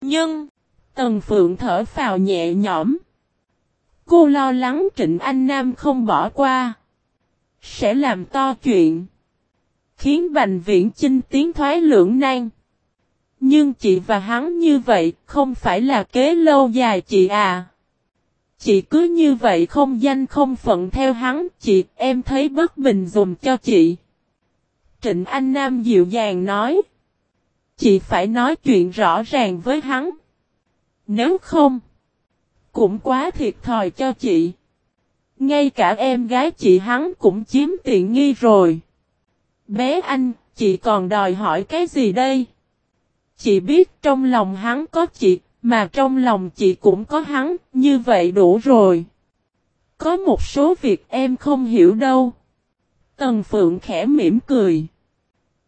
Nhưng, Tần Phượng thở phào nhẹ nhõm. Cô lo lắng Trịnh Anh Nam không bỏ qua. Sẽ làm to chuyện. Khiến Bành Viễn Chinh tiến thoái lưỡng nan. Nhưng chị và hắn như vậy không phải là kế lâu dài chị à. Chị cứ như vậy không danh không phận theo hắn, chị em thấy bất bình dùm cho chị. Trịnh Anh Nam dịu dàng nói. Chị phải nói chuyện rõ ràng với hắn. Nếu không, cũng quá thiệt thòi cho chị. Ngay cả em gái chị hắn cũng chiếm tiện nghi rồi. Bé anh, chị còn đòi hỏi cái gì đây? Chị biết trong lòng hắn có chị, mà trong lòng chị cũng có hắn, như vậy đủ rồi. Có một số việc em không hiểu đâu. Tần Phượng khẽ mỉm cười.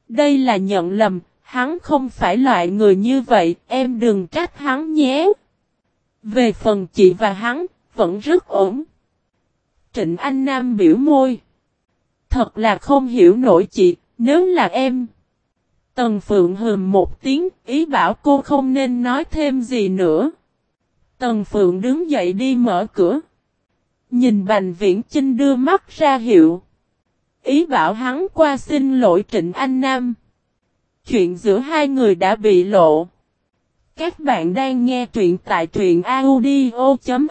Đây là nhận lầm, hắn không phải loại người như vậy, em đừng trách hắn nhé. Về phần chị và hắn, vẫn rất ổn. Trịnh Anh Nam biểu môi. Thật là không hiểu nổi chị, nếu là em. Tần Phượng hừm một tiếng, ý bảo cô không nên nói thêm gì nữa. Tần Phượng đứng dậy đi mở cửa. Nhìn Bành Viễn Chinh đưa mắt ra hiệu. Ý bảo hắn qua xin lỗi Trịnh Anh Nam. Chuyện giữa hai người đã bị lộ. Các bạn đang nghe truyện tại truyện audio.fif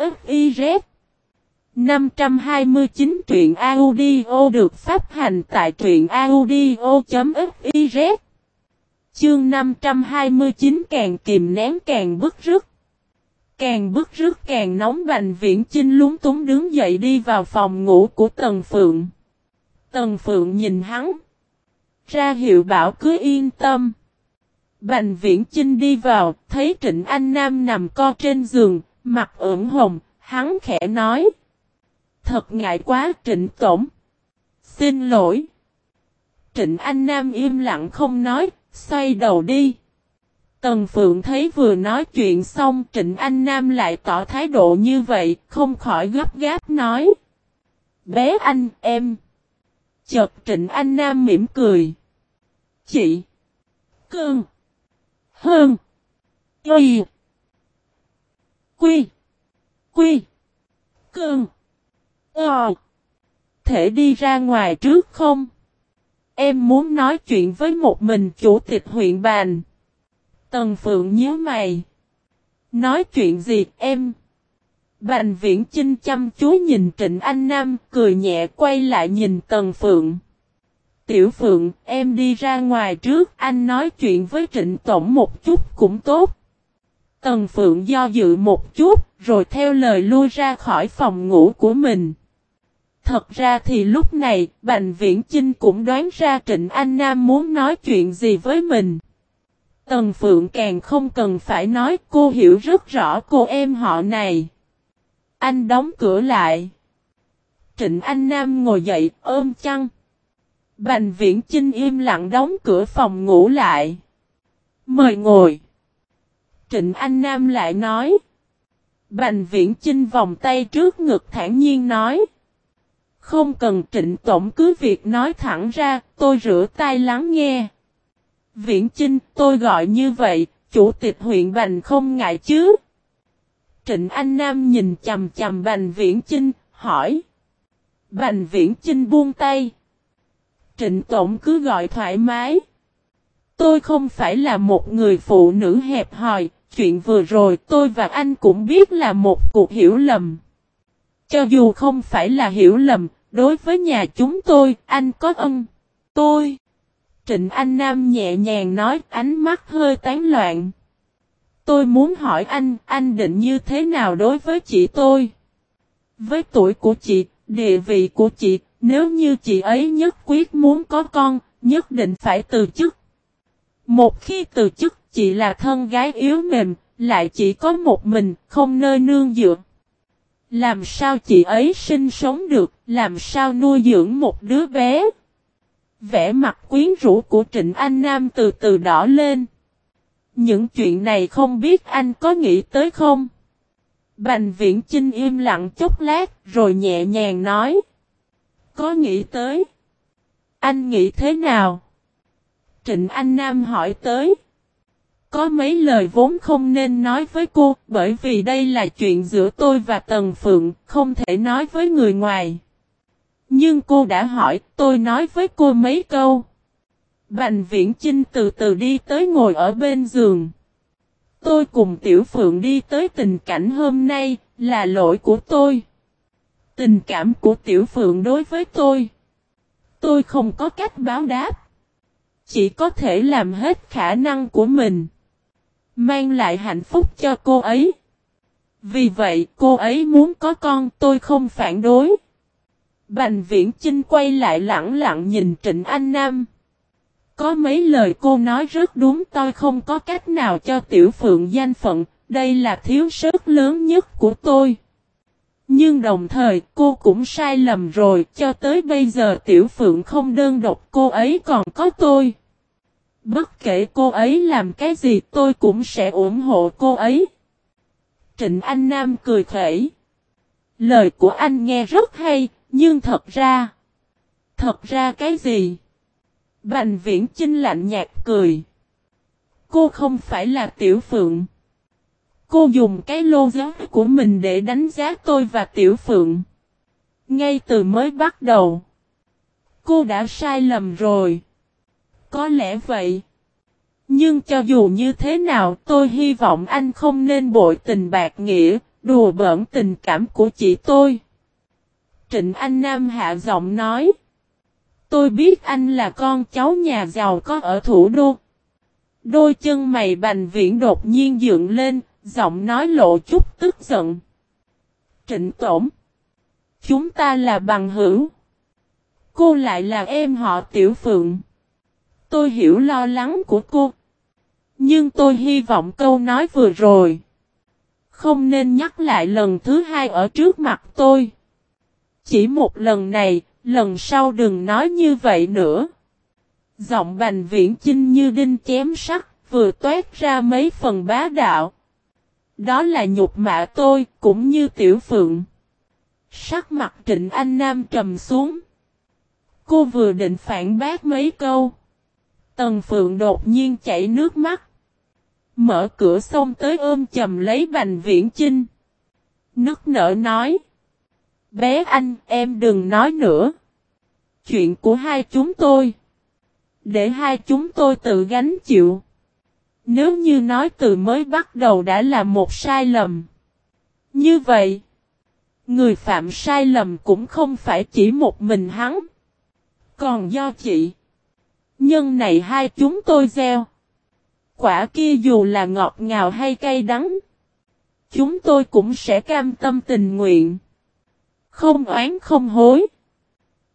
529 truyện audio được phát hành tại truyện audio.fiz Chương 529 càng kìm nén càng bức rứt Càng bức rứt càng nóng Bành Viễn Chinh lúng túng đứng dậy đi vào phòng ngủ của Tần Phượng. Tần Phượng nhìn hắn. Ra hiệu bảo cứ yên tâm. Bành Viễn Chinh đi vào, thấy Trịnh Anh Nam nằm co trên giường, mặt ửng hồng, hắn khẽ nói. Thật ngại quá Trịnh Tổng. Xin lỗi. Trịnh Anh Nam im lặng không nói, xoay đầu đi. Tần Phượng thấy vừa nói chuyện xong Trịnh Anh Nam lại tỏ thái độ như vậy, không khỏi gấp gáp nói. Bé anh, em. Chợt Trịnh Anh Nam mỉm cười. Chị. Cương. Hơn. Y. Quy. Quy. Cương. Ờ. Thể đi ra ngoài trước không? Em muốn nói chuyện với một mình chủ tịch huyện bàn. Tần Phượng nhớ mày. Nói chuyện gì em? Bành viễn Trinh chăm chú nhìn Trịnh Anh Nam cười nhẹ quay lại nhìn Tần Phượng. Tiểu Phượng, em đi ra ngoài trước, anh nói chuyện với Trịnh Tổng một chút cũng tốt. Tần Phượng do dự một chút, rồi theo lời lui ra khỏi phòng ngủ của mình. Thật ra thì lúc này, Bành Viễn Chinh cũng đoán ra Trịnh Anh Nam muốn nói chuyện gì với mình. Tần Phượng càng không cần phải nói cô hiểu rất rõ cô em họ này. Anh đóng cửa lại. Trịnh Anh Nam ngồi dậy ôm chăn. Bành Viễn Chinh im lặng đóng cửa phòng ngủ lại. Mời ngồi. Trịnh Anh Nam lại nói. Bành Viễn Chinh vòng tay trước ngực thản nhiên nói. Không cần trịnh tổng cứ việc nói thẳng ra, tôi rửa tay lắng nghe. Viễn Chinh, tôi gọi như vậy, chủ tịch huyện Bành không ngại chứ? Trịnh Anh Nam nhìn chầm chầm Bành Viễn Chinh, hỏi. Bành Viễn Chinh buông tay. Trịnh Tổng cứ gọi thoải mái. Tôi không phải là một người phụ nữ hẹp hòi, chuyện vừa rồi tôi và anh cũng biết là một cuộc hiểu lầm. Cho dù không phải là hiểu lầm, đối với nhà chúng tôi, anh có ân. Tôi. Trịnh Anh Nam nhẹ nhàng nói ánh mắt hơi tán loạn. Tôi muốn hỏi anh, anh định như thế nào đối với chị tôi? Với tuổi của chị, địa vị của chị, nếu như chị ấy nhất quyết muốn có con, nhất định phải từ chức. Một khi từ chức, chị là thân gái yếu mềm, lại chỉ có một mình, không nơi nương dựa. Làm sao chị ấy sinh sống được, làm sao nuôi dưỡng một đứa bé? Vẽ mặt quyến rũ của Trịnh Anh Nam từ từ đỏ lên. Những chuyện này không biết anh có nghĩ tới không? Bành viễn Trinh im lặng chốc lát rồi nhẹ nhàng nói. Có nghĩ tới. Anh nghĩ thế nào? Trịnh Anh Nam hỏi tới. Có mấy lời vốn không nên nói với cô, bởi vì đây là chuyện giữa tôi và Tần Phượng, không thể nói với người ngoài. Nhưng cô đã hỏi, tôi nói với cô mấy câu. Bành viễn Trinh từ từ đi tới ngồi ở bên giường. Tôi cùng Tiểu Phượng đi tới tình cảnh hôm nay, là lỗi của tôi. Tình cảm của Tiểu Phượng đối với tôi. Tôi không có cách báo đáp. Chỉ có thể làm hết khả năng của mình. Mang lại hạnh phúc cho cô ấy. Vì vậy cô ấy muốn có con tôi không phản đối. Bành viễn Trinh quay lại lặng lặng nhìn Trịnh Anh Nam. Có mấy lời cô nói rất đúng tôi không có cách nào cho tiểu phượng danh phận, đây là thiếu sót lớn nhất của tôi. Nhưng đồng thời cô cũng sai lầm rồi, cho tới bây giờ tiểu phượng không đơn độc cô ấy còn có tôi. Bất kể cô ấy làm cái gì tôi cũng sẽ ủng hộ cô ấy. Trịnh Anh Nam cười khẩy. Lời của anh nghe rất hay, nhưng thật ra... Thật ra cái gì? Bành viễn chinh lạnh nhạt cười. Cô không phải là tiểu phượng. Cô dùng cái lô giáo của mình để đánh giá tôi và tiểu phượng. Ngay từ mới bắt đầu. Cô đã sai lầm rồi. Có lẽ vậy. Nhưng cho dù như thế nào tôi hy vọng anh không nên bội tình bạc nghĩa, đùa bỡn tình cảm của chị tôi. Trịnh Anh Nam hạ giọng nói. Tôi biết anh là con cháu nhà giàu có ở thủ đô. Đôi chân mày bành viễn đột nhiên dựng lên, Giọng nói lộ chút tức giận. Trịnh Tổng. Chúng ta là bằng hữu. Cô lại là em họ Tiểu Phượng. Tôi hiểu lo lắng của cô. Nhưng tôi hy vọng câu nói vừa rồi. Không nên nhắc lại lần thứ hai ở trước mặt tôi. Chỉ một lần này, lần sau đừng nói như vậy nữa. Giọng bành viễn chinh như đinh chém sắt, vừa toát ra mấy phần bá đạo. Đó là nhục mạ tôi, cũng như tiểu phượng. Sắc mặt trịnh anh Nam trầm xuống. Cô vừa định phản bác mấy câu. Tần phượng đột nhiên chảy nước mắt. Mở cửa xông tới ôm chầm lấy bành viễn chinh. Nước nở nói. Bé anh, em đừng nói nữa. Chuyện của hai chúng tôi. Để hai chúng tôi tự gánh chịu. Nếu như nói từ mới bắt đầu đã là một sai lầm. Như vậy, người phạm sai lầm cũng không phải chỉ một mình hắn. Còn do chị, nhân này hai chúng tôi gieo. Quả kia dù là ngọt ngào hay cay đắng, chúng tôi cũng sẽ cam tâm tình nguyện. Không oán không hối.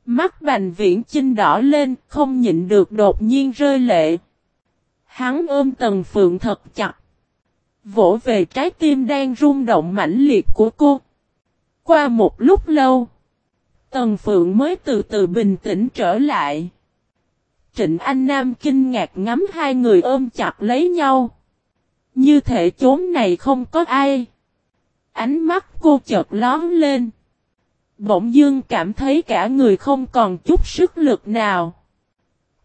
Mắt bành viễn chinh đỏ lên, không nhịn được đột nhiên rơi lệ. Hắn ôm tần phượng thật chặt. Vỗ về trái tim đang rung động mãnh liệt của cô. Qua một lúc lâu, tần phượng mới từ từ bình tĩnh trở lại. Trịnh Anh Nam kinh ngạc ngắm hai người ôm chặt lấy nhau. Như thể chốn này không có ai. Ánh mắt cô chợt lón lên. Bỗng dương cảm thấy cả người không còn chút sức lực nào.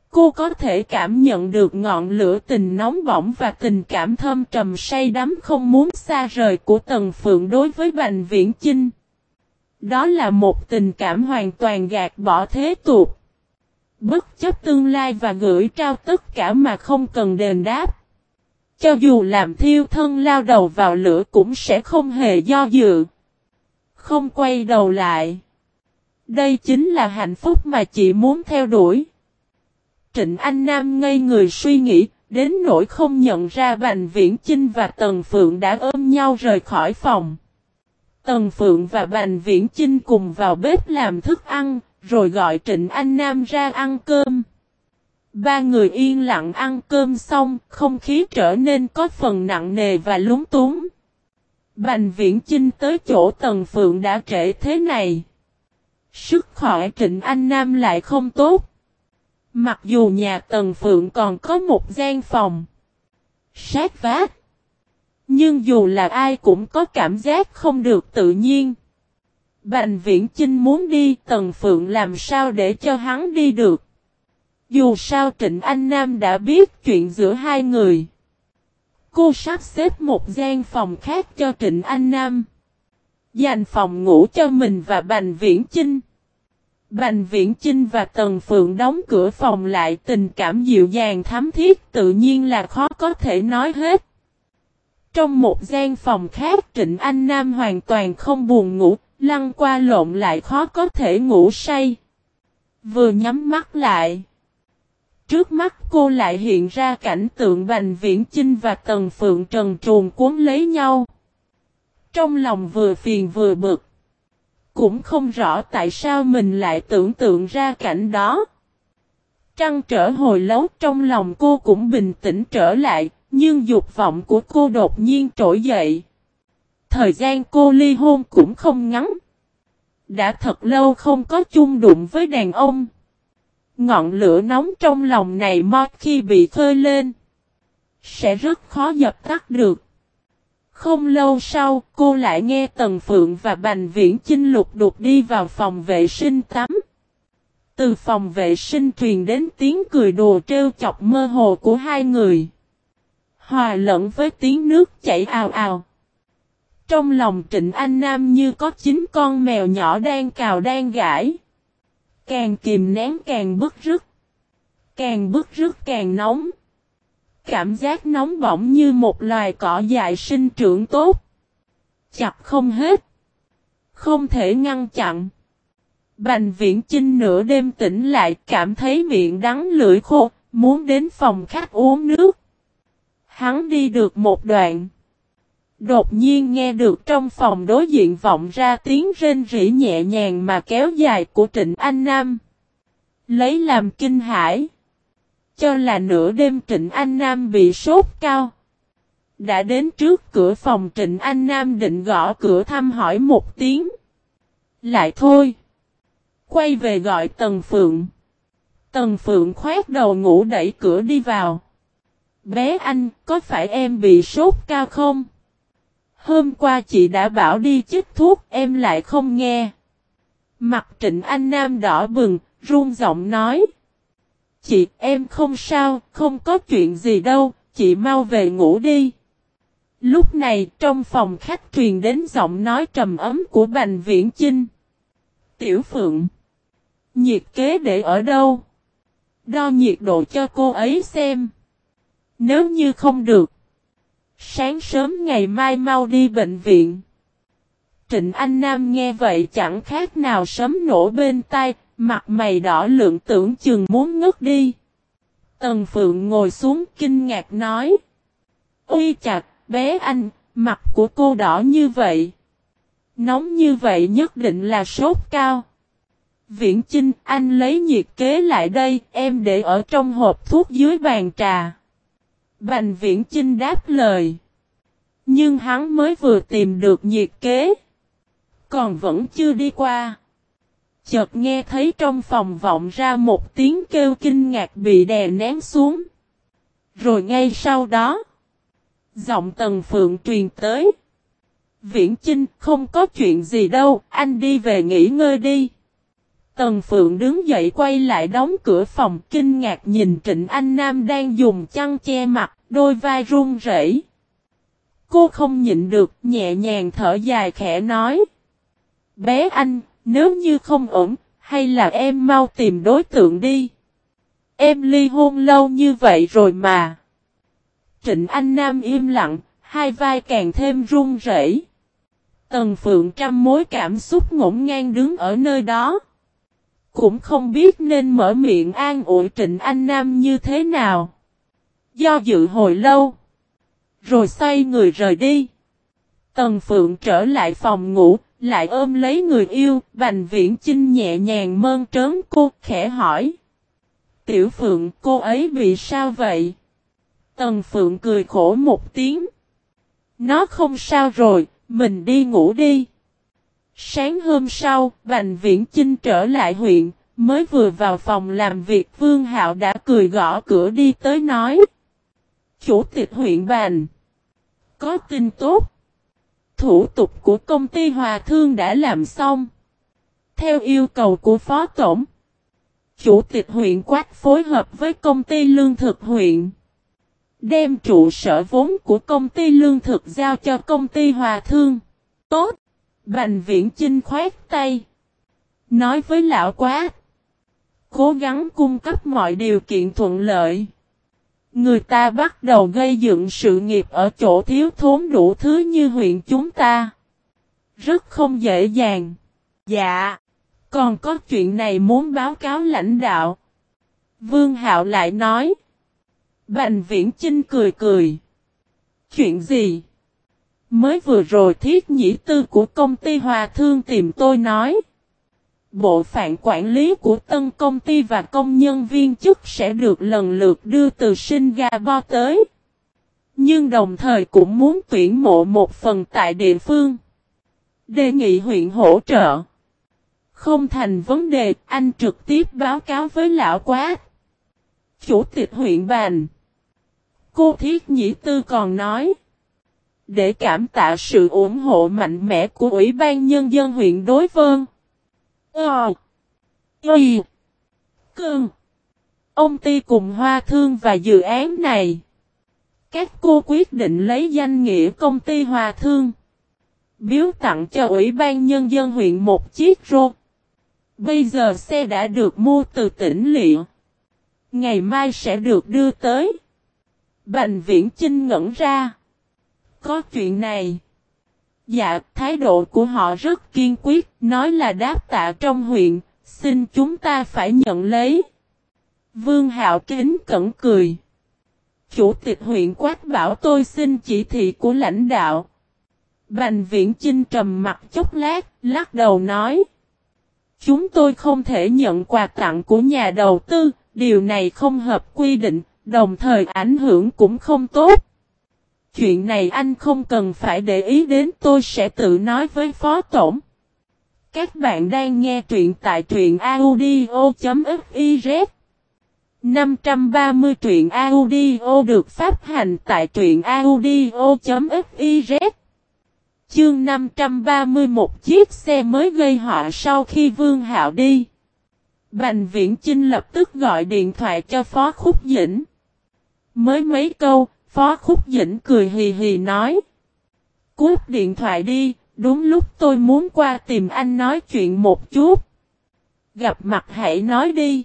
Cô có thể cảm nhận được ngọn lửa tình nóng bỏng và tình cảm thâm trầm say đắm không muốn xa rời của Tần Phượng đối với Bành Viễn Chinh. Đó là một tình cảm hoàn toàn gạt bỏ thế tục. Bất chấp tương lai và gửi trao tất cả mà không cần đền đáp. Cho dù làm thiêu thân lao đầu vào lửa cũng sẽ không hề do dự. Không quay đầu lại. Đây chính là hạnh phúc mà chị muốn theo đuổi. Trịnh Anh Nam ngây người suy nghĩ, đến nỗi không nhận ra Bành Viễn Chinh và Tần Phượng đã ôm nhau rời khỏi phòng. Tần Phượng và Bành Viễn Chinh cùng vào bếp làm thức ăn, rồi gọi Trịnh Anh Nam ra ăn cơm. Ba người yên lặng ăn cơm xong, không khí trở nên có phần nặng nề và lúng túng. Bành Viễn Chinh tới chỗ Tần Phượng đã trễ thế này. Sức khỏe Trịnh Anh Nam lại không tốt. Mặc dù nhà Tần Phượng còn có một gian phòng. Sát vát. Nhưng dù là ai cũng có cảm giác không được tự nhiên. Bành viễn chinh muốn đi Tần Phượng làm sao để cho hắn đi được. Dù sao Trịnh Anh Nam đã biết chuyện giữa hai người. Cô sắp xếp một gian phòng khác cho Trịnh Anh Nam. Dành phòng ngủ cho mình và Bành Viễn Chinh. Bành Viễn Chinh và Tần Phượng đóng cửa phòng lại tình cảm dịu dàng thắm thiết tự nhiên là khó có thể nói hết. Trong một gian phòng khác Trịnh Anh Nam hoàn toàn không buồn ngủ, lăn qua lộn lại khó có thể ngủ say. Vừa nhắm mắt lại. Trước mắt cô lại hiện ra cảnh tượng Bành Viễn Chinh và Tần Phượng trần truồng cuốn lấy nhau. Trong lòng vừa phiền vừa bực. Cũng không rõ tại sao mình lại tưởng tượng ra cảnh đó. Trăng trở hồi lâu trong lòng cô cũng bình tĩnh trở lại, nhưng dục vọng của cô đột nhiên trỗi dậy. Thời gian cô ly hôn cũng không ngắn. Đã thật lâu không có chung đụng với đàn ông. Ngọn lửa nóng trong lòng này mọt khi bị khơi lên. Sẽ rất khó dập tắt được. Không lâu sau, cô lại nghe Tần Phượng và Bành Viễn Chinh lục đục đi vào phòng vệ sinh tắm. Từ phòng vệ sinh truyền đến tiếng cười đùa trêu chọc mơ hồ của hai người. Hòa lẫn với tiếng nước chảy ào ào. Trong lòng Trịnh Anh Nam như có chín con mèo nhỏ đang cào đang gãi. Càng kìm nén càng bức rứt. Càng bức rứt càng nóng. Cảm giác nóng bỏng như một loài cỏ dại sinh trưởng tốt. Chặt không hết. Không thể ngăn chặn. Bành viễn chinh nửa đêm tỉnh lại cảm thấy miệng đắng lưỡi khô, muốn đến phòng khách uống nước. Hắn đi được một đoạn. Đột nhiên nghe được trong phòng đối diện vọng ra tiếng rên rỉ nhẹ nhàng mà kéo dài của Trịnh Anh Nam. Lấy làm kinh hãi. Cho là nửa đêm Trịnh Anh Nam bị sốt cao. Đã đến trước cửa phòng Trịnh Anh Nam định gõ cửa thăm hỏi một tiếng. Lại thôi. Quay về gọi Tần Phượng. Tần Phượng khoét đầu ngủ đẩy cửa đi vào. Bé anh, có phải em bị sốt cao không? Hôm qua chị đã bảo đi chích thuốc, em lại không nghe. Mặt trịnh anh Nam đỏ bừng, run giọng nói. Chị, em không sao, không có chuyện gì đâu, chị mau về ngủ đi. Lúc này, trong phòng khách truyền đến giọng nói trầm ấm của Bành Viễn Chinh. Tiểu Phượng. Nhiệt kế để ở đâu? Đo nhiệt độ cho cô ấy xem. Nếu như không được. Sáng sớm ngày mai mau đi bệnh viện. Trịnh Anh Nam nghe vậy chẳng khác nào sấm nổ bên tai, mặt mày đỏ lượng tưởng chừng muốn ngất đi. Tần Phượng ngồi xuống kinh ngạc nói. Ui chặt, bé anh, mặt của cô đỏ như vậy. Nóng như vậy nhất định là sốt cao. Viễn Chinh, anh lấy nhiệt kế lại đây, em để ở trong hộp thuốc dưới bàn trà. Bành Viễn Chinh đáp lời. Nhưng hắn mới vừa tìm được nhiệt kế. Còn vẫn chưa đi qua. Chợt nghe thấy trong phòng vọng ra một tiếng kêu kinh ngạc bị đè nén xuống. Rồi ngay sau đó. Giọng Tần Phượng truyền tới. Viễn Chinh không có chuyện gì đâu, anh đi về nghỉ ngơi đi. Tần Phượng đứng dậy quay lại đóng cửa phòng kinh ngạc nhìn Trịnh Anh Nam đang dùng chăn che mặt, đôi vai run rẩy. Cô không nhịn được, nhẹ nhàng thở dài khẽ nói. Bé anh, nếu như không ổn, hay là em mau tìm đối tượng đi. Em ly hôn lâu như vậy rồi mà. Trịnh Anh Nam im lặng, hai vai càng thêm run rẩy. Tần Phượng trăm mối cảm xúc ngổn ngang đứng ở nơi đó. Cũng không biết nên mở miệng an ủi Trịnh Anh Nam như thế nào. Do dự hồi lâu. Rồi xoay người rời đi. Tần Phượng trở lại phòng ngủ, lại ôm lấy người yêu, Bành Viễn Chinh nhẹ nhàng mơn trớn cô, khẽ hỏi. Tiểu Phượng, cô ấy bị sao vậy? Tần Phượng cười khổ một tiếng. Nó không sao rồi, mình đi ngủ đi. Sáng hôm sau, Bành Viễn Chinh trở lại huyện, mới vừa vào phòng làm việc Vương Hạo đã cười gõ cửa đi tới nói. Chủ tịch huyện Bành. Có tin tốt. Thủ tục của công ty Hòa Thương đã làm xong. Theo yêu cầu của Phó Tổng. Chủ tịch huyện Quách phối hợp với công ty lương thực huyện. Đem trụ sở vốn của công ty lương thực giao cho công ty Hòa Thương. Tốt. Bành viễn chinh khoát tay. Nói với lão quá Cố gắng cung cấp mọi điều kiện thuận lợi. Người ta bắt đầu gây dựng sự nghiệp ở chỗ thiếu thốn đủ thứ như huyện chúng ta. Rất không dễ dàng. Dạ. Còn có chuyện này muốn báo cáo lãnh đạo. Vương Hạo lại nói. Bành viễn Trinh cười cười. Chuyện gì? Mới vừa rồi thiết nhĩ tư của công ty Hòa Thương tìm tôi nói. Bộ phận quản lý của tân công ty và công nhân viên chức sẽ được lần lượt đưa từ Singapore tới. Nhưng đồng thời cũng muốn tuyển mộ một phần tại địa phương. Đề nghị huyện hỗ trợ. Không thành vấn đề, anh trực tiếp báo cáo với lão quá Chủ tịch huyện bàn. Cô Thiết Nhĩ Tư còn nói. Để cảm tạ sự ủng hộ mạnh mẽ của Ủy ban Nhân dân huyện Đối Vơn. Ờ. Y. Cơn. Ông Ti cùng hoa thương và dự án này. Các cô quyết định lấy danh nghĩa công ty Hoa Thương. Biếu tặng cho Ủy ban Nhân dân huyện một chiếc rô. Bây giờ xe đã được mua từ tỉnh Liệu. Ngày mai sẽ được đưa tới. Bành viễn Chinh ngẩn ra. Có chuyện này. Dạ, thái độ của họ rất kiên quyết, nói là đáp tạ trong huyện, xin chúng ta phải nhận lấy. Vương Hạo kính cẩn cười. Chủ tịch huyện quát bảo tôi xin chỉ thị của lãnh đạo. Bành viễn Chinh trầm mặt chốc lát, lắc đầu nói. Chúng tôi không thể nhận quà tặng của nhà đầu tư, điều này không hợp quy định, đồng thời ảnh hưởng cũng không tốt. Chuyện này anh không cần phải để ý đến tôi sẽ tự nói với phó tổng. Các bạn đang nghe truyện tại truyện audio.fiz 530 truyện audio được phát hành tại truyện audio.fiz Chương 531 chiếc xe mới gây họa sau khi Vương Hạo đi. Bành Viễn Chinh lập tức gọi điện thoại cho Phó Khúc Dĩnh. Mới mấy câu, Phó Khúc Dĩnh cười hì hì nói. Cút điện thoại đi, đúng lúc tôi muốn qua tìm anh nói chuyện một chút. Gặp mặt hãy nói đi.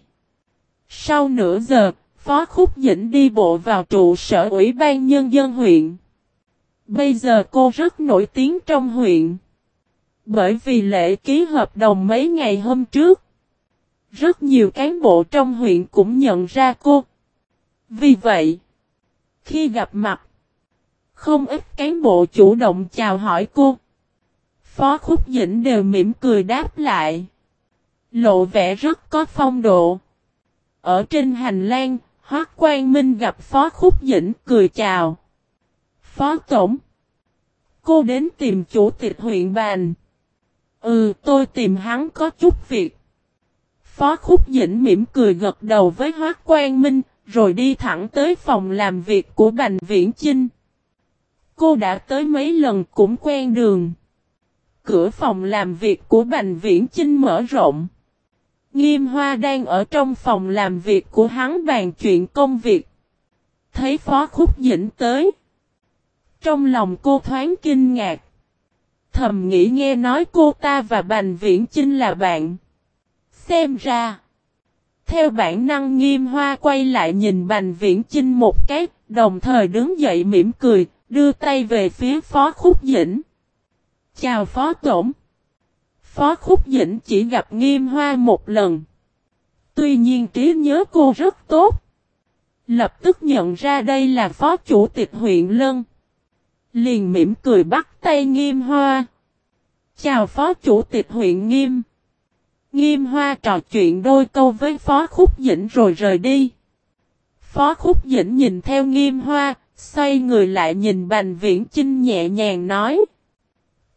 Sau nửa giờ, Phó Khúc Dĩnh đi bộ vào trụ sở Ủy ban Nhân dân huyện. Bây giờ cô rất nổi tiếng trong huyện. Bởi vì lễ ký hợp đồng mấy ngày hôm trước. Rất nhiều cán bộ trong huyện cũng nhận ra cô. Vì vậy, khi gặp mặt, không ít cán bộ chủ động chào hỏi cô. Phó Khúc Dĩnh đều mỉm cười đáp lại. Lộ vẻ rất có phong độ. Ở trên hành lang, Hoác Quang Minh gặp Phó Khúc Dĩnh cười chào. Phó Tổng. Cô đến tìm chủ tịch huyện bàn. Ừ, tôi tìm hắn có chút việc. Phó Khúc Dĩnh mỉm cười gật đầu với Hoác Quang Minh, rồi đi thẳng tới phòng làm việc của Bành Viễn Chinh. Cô đã tới mấy lần cũng quen đường. Cửa phòng làm việc của Bành Viễn Chinh mở rộng. Nghiêm Hoa đang ở trong phòng làm việc của hắn bàn chuyện công việc. Thấy Phó Khúc Dĩnh tới. Trong lòng cô thoáng kinh ngạc. Thầm nghĩ nghe nói cô ta và Bành Viễn Chinh là bạn. Xem ra. Theo bản năng nghiêm hoa quay lại nhìn Bành Viễn Chinh một cái, đồng thời đứng dậy mỉm cười, đưa tay về phía Phó Khúc Dĩnh. Chào Phó Tổng. Phó Khúc Dĩnh chỉ gặp nghiêm hoa một lần. Tuy nhiên trí nhớ cô rất tốt. Lập tức nhận ra đây là Phó Chủ tịch huyện Lân. Liền mỉm cười bắt tay nghiêm hoa. Chào Phó Chủ tịch huyện Nghiêm. Nghiêm hoa trò chuyện đôi câu với Phó Khúc Dĩnh rồi rời đi. Phó Khúc Dĩnh nhìn theo nghiêm hoa, xoay người lại nhìn Bành Viễn Chinh nhẹ nhàng nói.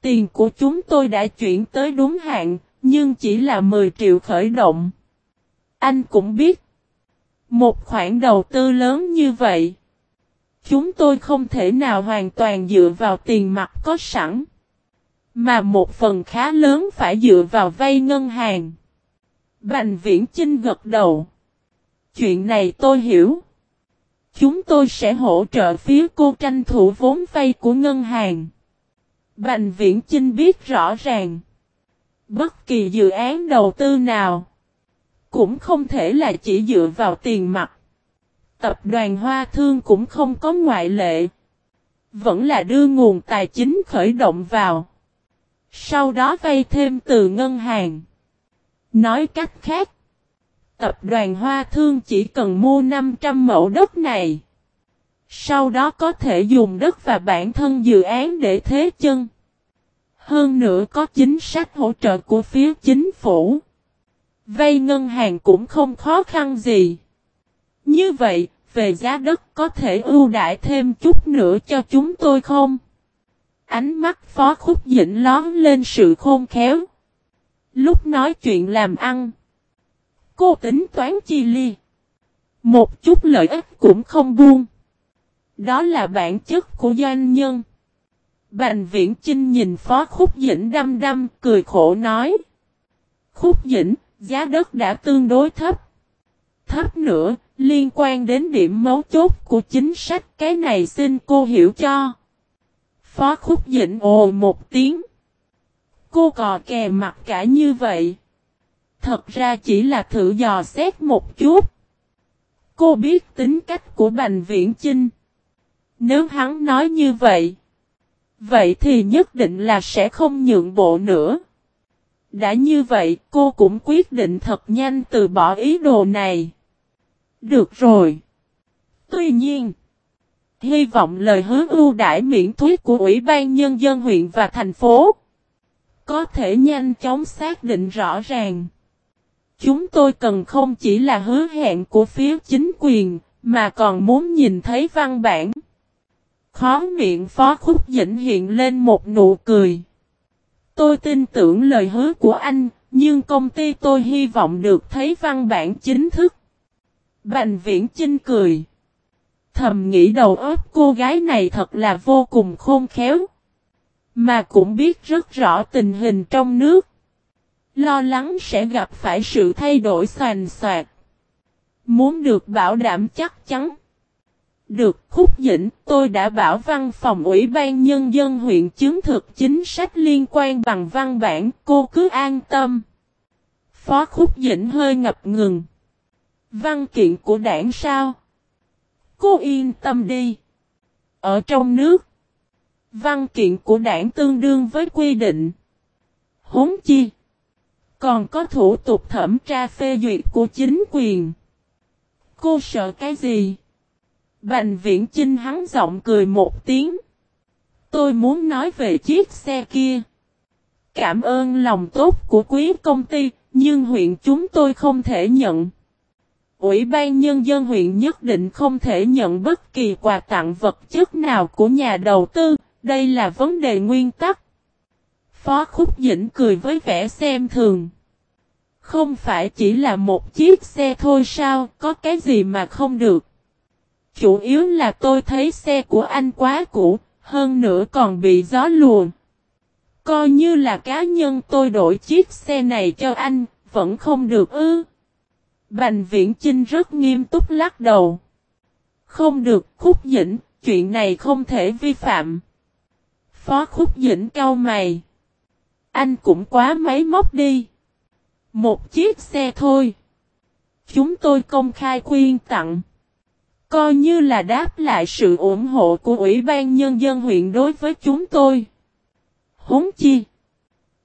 Tiền của chúng tôi đã chuyển tới đúng hạn, nhưng chỉ là 10 triệu khởi động. Anh cũng biết. Một khoản đầu tư lớn như vậy. Chúng tôi không thể nào hoàn toàn dựa vào tiền mặt có sẵn. Mà một phần khá lớn phải dựa vào vay ngân hàng. Bành viễn Chinh gật đầu. Chuyện này tôi hiểu. Chúng tôi sẽ hỗ trợ phía cô tranh thủ vốn vay của ngân hàng. Bành viễn Chinh biết rõ ràng. Bất kỳ dự án đầu tư nào. Cũng không thể là chỉ dựa vào tiền mặt. Tập đoàn Hoa Thương cũng không có ngoại lệ. Vẫn là đưa nguồn tài chính khởi động vào. Sau đó vay thêm từ ngân hàng. Nói cách khác. Tập đoàn Hoa Thương chỉ cần mua 500 mẫu đất này. Sau đó có thể dùng đất và bản thân dự án để thế chân. Hơn nữa có chính sách hỗ trợ của phía chính phủ. Vay ngân hàng cũng không khó khăn gì. Như vậy, về giá đất có thể ưu đãi thêm chút nữa cho chúng tôi không? Ánh mắt phó khúc dĩnh lón lên sự khôn khéo. Lúc nói chuyện làm ăn. Cô tính toán chi ly. Một chút lợi ích cũng không buông. Đó là bản chất của doanh nhân. Bành viễn Trinh nhìn phó khúc dĩnh đăm đăm cười khổ nói. Khúc dĩnh, giá đất đã tương đối thấp. Thấp nữa, liên quan đến điểm mấu chốt của chính sách cái này xin cô hiểu cho. Phó khúc dĩnh ồ một tiếng. Cô cò kè mặt cả như vậy. Thật ra chỉ là thử dò xét một chút. Cô biết tính cách của Bành Viễn Chinh. Nếu hắn nói như vậy. Vậy thì nhất định là sẽ không nhượng bộ nữa. Đã như vậy, cô cũng quyết định thật nhanh từ bỏ ý đồ này. Được rồi. Tuy nhiên. Hy vọng lời hứa ưu đãi miễn thuế của Ủy ban Nhân dân huyện và thành phố có thể nhanh chóng xác định rõ ràng. Chúng tôi cần không chỉ là hứa hẹn của phía chính quyền, mà còn muốn nhìn thấy văn bản. Khó miệng Phó Khúc Dĩnh hiện lên một nụ cười. Tôi tin tưởng lời hứa của anh, nhưng công ty tôi hy vọng được thấy văn bản chính thức. Bành viễn Chinh cười. Thầm nghĩ đầu óc cô gái này thật là vô cùng khôn khéo. Mà cũng biết rất rõ tình hình trong nước. Lo lắng sẽ gặp phải sự thay đổi soàn soạt. Muốn được bảo đảm chắc chắn. Được khúc dĩnh, tôi đã bảo văn phòng Ủy ban Nhân dân huyện chứng thực chính sách liên quan bằng văn bản, cô cứ an tâm. Phó khúc dĩnh hơi ngập ngừng. Văn kiện của đảng sao? Cô yên tâm đi. Ở trong nước, văn kiện của đảng tương đương với quy định. Hốn chi? Còn có thủ tục thẩm tra phê duyệt của chính quyền. Cô sợ cái gì? Bành viễn Trinh hắn giọng cười một tiếng. Tôi muốn nói về chiếc xe kia. Cảm ơn lòng tốt của quý công ty, nhưng huyện chúng tôi không thể nhận. Ủy ban Nhân dân huyện nhất định không thể nhận bất kỳ quà tặng vật chất nào của nhà đầu tư, đây là vấn đề nguyên tắc. Phó Khúc Dĩnh cười với vẻ xem thường. Không phải chỉ là một chiếc xe thôi sao, có cái gì mà không được. Chủ yếu là tôi thấy xe của anh quá cũ, hơn nữa còn bị gió luồn. Coi như là cá nhân tôi đổi chiếc xe này cho anh, vẫn không được ư. Bành viễn Chinh rất nghiêm túc lắc đầu. Không được, khúc dĩnh, chuyện này không thể vi phạm. Phó khúc dĩnh cau mày. Anh cũng quá máy móc đi. Một chiếc xe thôi. Chúng tôi công khai khuyên tặng. Coi như là đáp lại sự ủng hộ của Ủy ban Nhân dân huyện đối với chúng tôi. Húng chi.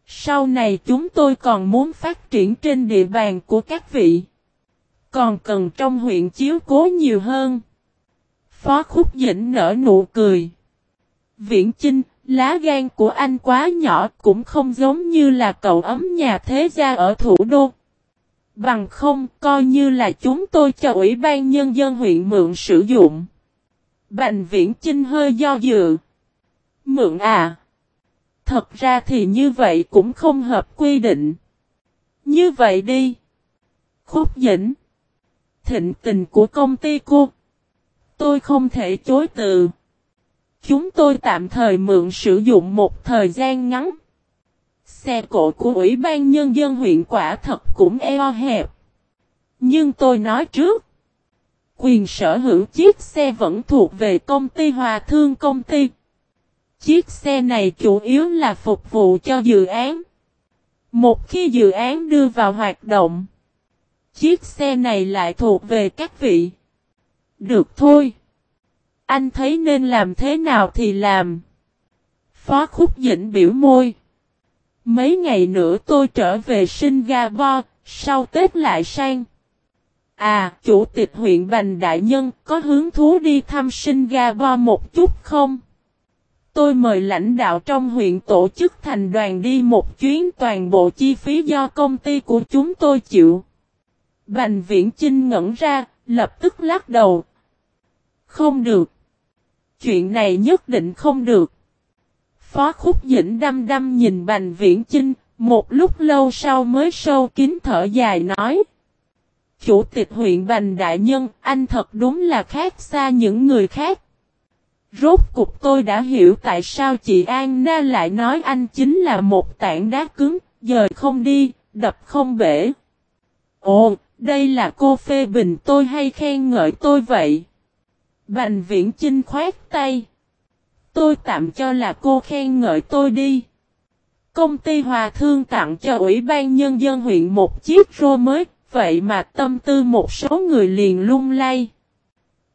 Sau này chúng tôi còn muốn phát triển trên địa bàn của các vị. Còn cần trong huyện chiếu cố nhiều hơn. Phó Khúc Dĩnh nở nụ cười. Viễn Chinh, lá gan của anh quá nhỏ cũng không giống như là cậu ấm nhà thế gia ở thủ đô. Bằng không coi như là chúng tôi cho Ủy ban Nhân dân huyện mượn sử dụng. Bành viễn Chinh hơi do dự. Mượn à? Thật ra thì như vậy cũng không hợp quy định. Như vậy đi. Khúc dĩnh. Thịnh tình của công ty cô. Tôi không thể chối từ. Chúng tôi tạm thời mượn sử dụng một thời gian ngắn. Xe cộ của Ủy ban Nhân dân huyện quả thật cũng eo hẹp. Nhưng tôi nói trước. Quyền sở hữu chiếc xe vẫn thuộc về công ty Hòa Thương công ty. Chiếc xe này chủ yếu là phục vụ cho dự án. Một khi dự án đưa vào hoạt động, chiếc xe này lại thuộc về các vị. Được thôi. Anh thấy nên làm thế nào thì làm. Phó Khúc Dĩnh biểu môi. Mấy ngày nữa tôi trở về Singapore, sau Tết lại sang. À, chủ tịch huyện Bành Đại Nhân có hứng thú đi thăm Singapore một chút không? Tôi mời lãnh đạo trong huyện tổ chức thành đoàn đi một chuyến toàn bộ chi phí do công ty của chúng tôi chịu. Bành viễn Chinh ngẩn ra, lập tức lắc đầu. Không được. Chuyện này nhất định không được. Phó khúc dĩnh đăm đăm nhìn Bành Viễn Chinh, một lúc lâu sau mới sâu kín thở dài nói. Chủ tịch huyện Bành Đại Nhân, anh thật đúng là khác xa những người khác. Rốt cục tôi đã hiểu tại sao chị An Na lại nói anh chính là một tảng đá cứng, dời không đi, đập không bể. Ồ, đây là cô phê bình tôi hay khen ngợi tôi vậy? Bành viễn Chinh khoát tay. Tôi tạm cho là cô khen ngợi tôi đi. Công ty Hòa Thương tặng cho Ủy ban Nhân dân huyện một chiếc rô mới, vậy mà tâm tư một số người liền lung lay.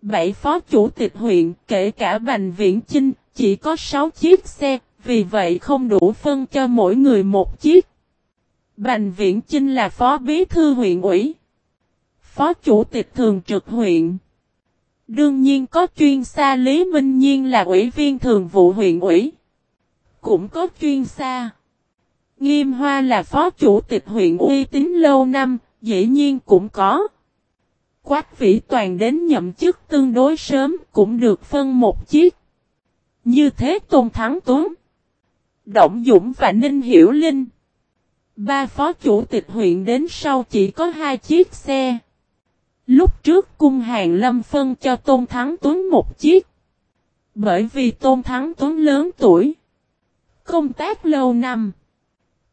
Bảy phó chủ tịch huyện, kể cả Bành Viễn Chinh, chỉ có 6 chiếc xe, vì vậy không đủ phân cho mỗi người một chiếc. Bành Viễn Chinh là phó bí thư huyện ủy, phó chủ tịch thường trực huyện. Đương nhiên có chuyên xa Lý Minh Nhiên là ủy viên thường vụ huyện ủy. Cũng có chuyên xa. Nghiêm Hoa là phó chủ tịch huyện uy tín lâu năm, dĩ nhiên cũng có. Quách Vĩ Toàn đến nhậm chức tương đối sớm cũng được phân một chiếc. Như thế Tôn Thắng Tuấn, Động Dũng và Ninh Hiểu Linh. Ba phó chủ tịch huyện đến sau chỉ có hai chiếc xe. Lúc trước cung hàng lâm phân cho Tôn Thắng Tuấn một chiếc. Bởi vì Tôn Thắng Tuấn lớn tuổi. Công tác lâu năm.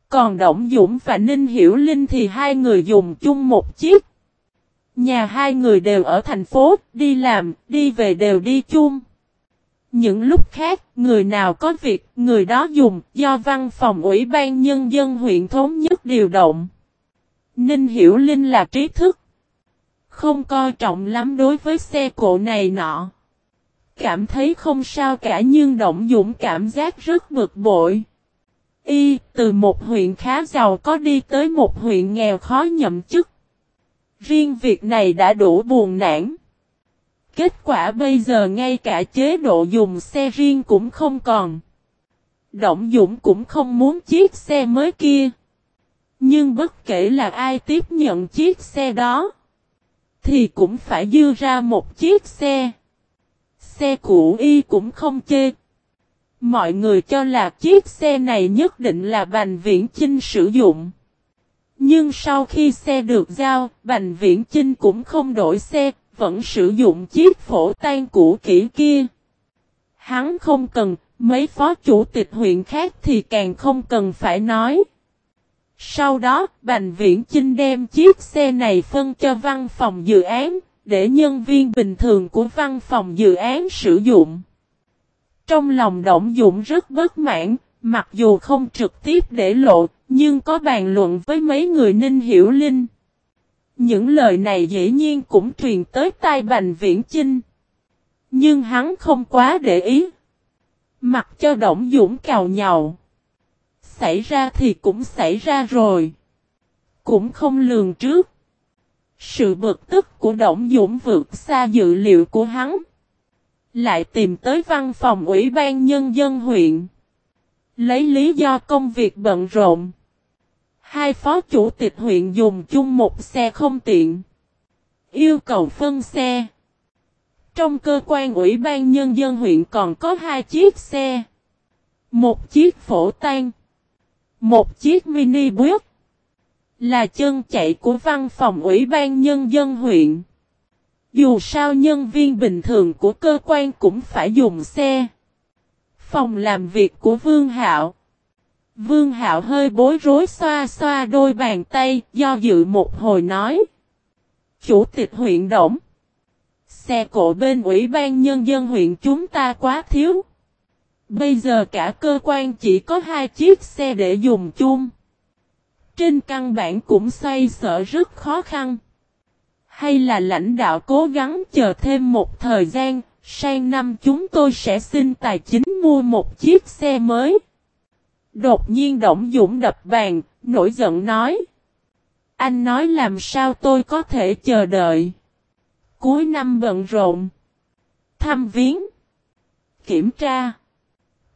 Còn Động Dũng và Ninh Hiểu Linh thì hai người dùng chung một chiếc. Nhà hai người đều ở thành phố, đi làm, đi về đều đi chung. Những lúc khác, người nào có việc, người đó dùng, do văn phòng Ủy ban Nhân dân huyện thống nhất điều động. Ninh Hiểu Linh là trí thức. Không coi trọng lắm đối với xe cộ này nọ. Cảm thấy không sao cả nhưng Động Dũng cảm giác rất bực bội. Y, từ một huyện khá giàu có đi tới một huyện nghèo khó nhậm chức. Riêng việc này đã đủ buồn nản. Kết quả bây giờ ngay cả chế độ dùng xe riêng cũng không còn. Động Dũng cũng không muốn chiếc xe mới kia. Nhưng bất kể là ai tiếp nhận chiếc xe đó, thì cũng phải dư ra một chiếc xe. Xe cũ y cũng không chê. Mọi người cho là chiếc xe này nhất định là Bành Viễn Chinh sử dụng. Nhưng sau khi xe được giao, Bành Viễn Chinh cũng không đổi xe, vẫn sử dụng chiếc phổ tan cũ kỹ kia. Hắn không cần, mấy phó chủ tịch huyện khác thì càng không cần phải nói. Sau đó, Bành Viễn Chinh đem chiếc xe này phân cho văn phòng dự án, để nhân viên bình thường của văn phòng dự án sử dụng. Trong lòng Động Dũng rất bất mãn, mặc dù không trực tiếp để lộ, nhưng có bàn luận với mấy người Ninh Hiểu Linh. Những lời này dĩ nhiên cũng truyền tới tai Bành Viễn Chinh. Nhưng hắn không quá để ý. Mặc cho Động Dũng cào nhào. Xảy ra thì cũng xảy ra rồi. Cũng không lường trước. Sự bực tức của Động Dũng vượt xa dự liệu của hắn. Lại tìm tới văn phòng Ủy ban Nhân dân huyện. Lấy lý do công việc bận rộn. Hai phó chủ tịch huyện dùng chung một xe không tiện. Yêu cầu phân xe. Trong cơ quan ủy ban nhân dân huyện còn có hai chiếc xe. Một chiếc phổ tan. Một chiếc mini bus. Là chân chạy của văn phòng ủy ban nhân dân huyện. Dù sao nhân viên bình thường của cơ quan cũng phải dùng xe. Phòng làm việc của Vương Hạo. Vương Hạo hơi bối rối xoa xoa đôi bàn tay, do dự một hồi nói. Chủ tịch huyện Động. Xe cộ bên ủy ban nhân dân huyện chúng ta quá thiếu. Bây giờ cả cơ quan chỉ có hai chiếc xe để dùng chung. Trên căn bản cũng xoay sở rất khó khăn. Hay là lãnh đạo cố gắng chờ thêm một thời gian, sang năm chúng tôi sẽ xin tài chính mua một chiếc xe mới. Đột nhiên Động Dũng đập bàn, nổi giận nói. Anh nói làm sao tôi có thể chờ đợi. Cuối năm bận rộn. Thăm viếng. Kiểm tra.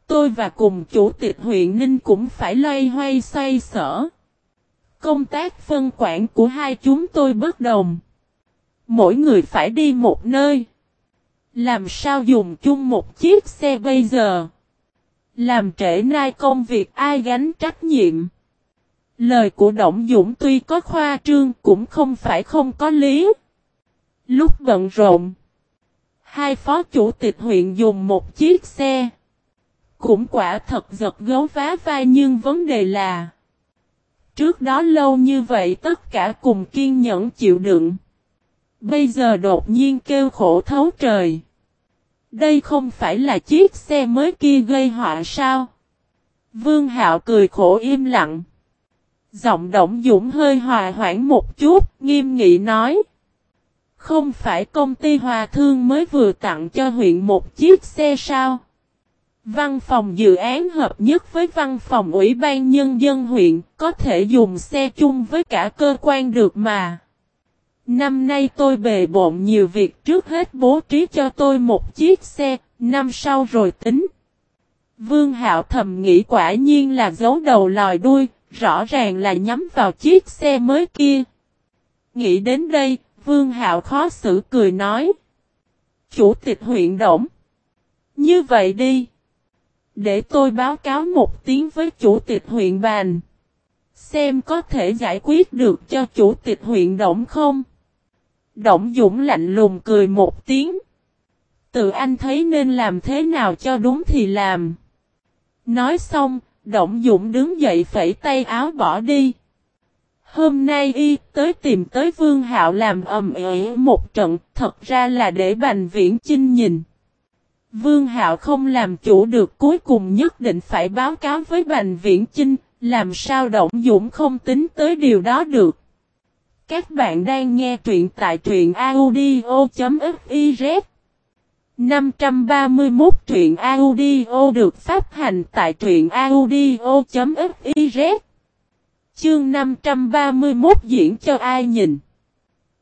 Tôi và cùng chủ tịch huyện Ninh cũng phải loay hoay xoay sở. Công tác phân quản của hai chúng tôi bất đồng. Mỗi người phải đi một nơi. Làm sao dùng chung một chiếc xe bây giờ? Làm trễ nai công việc ai gánh trách nhiệm? Lời của Động Dũng tuy có khoa trương cũng không phải không có lý. Lúc bận rộn, hai phó chủ tịch huyện dùng một chiếc xe. Cũng quả thật giật gấu vá vai nhưng vấn đề là Trước đó lâu như vậy tất cả cùng kiên nhẫn chịu đựng. Bây giờ đột nhiên kêu khổ thấu trời. Đây không phải là chiếc xe mới kia gây họa sao? Vương Hạo cười khổ im lặng. Giọng động dũng hơi hòa hoãn một chút, nghiêm nghị nói. Không phải công ty Hòa Thương mới vừa tặng cho huyện một chiếc xe sao? Văn phòng dự án hợp nhất với văn phòng ủy ban nhân dân huyện có thể dùng xe chung với cả cơ quan được mà. Năm nay tôi bề bộn nhiều việc trước hết bố trí cho tôi một chiếc xe, năm sau rồi tính. Vương Hạo thầm nghĩ quả nhiên là giấu đầu lòi đuôi, rõ ràng là nhắm vào chiếc xe mới kia. Nghĩ đến đây, Vương Hạo khó xử cười nói. Chủ tịch huyện Động. Như vậy đi. Để tôi báo cáo một tiếng với chủ tịch huyện bàn. Xem có thể giải quyết được cho chủ tịch huyện Động không? Động Dũng lạnh lùng cười một tiếng. Tự anh thấy nên làm thế nào cho đúng thì làm. Nói xong, Động Dũng đứng dậy phẩy tay áo bỏ đi. Hôm nay y tới tìm tới Vương Hạo làm ầm ĩ một trận, thật ra là để Bành Viễn Chinh nhìn. Vương Hạo không làm chủ được cuối cùng nhất định phải báo cáo với Bành Viễn Chinh, làm sao Động Dũng không tính tới điều đó được. Các bạn đang nghe truyện tại truyện audio.fiz 531 truyện audio được phát hành tại truyện audio.fiz Chương 531 diễn cho ai nhìn?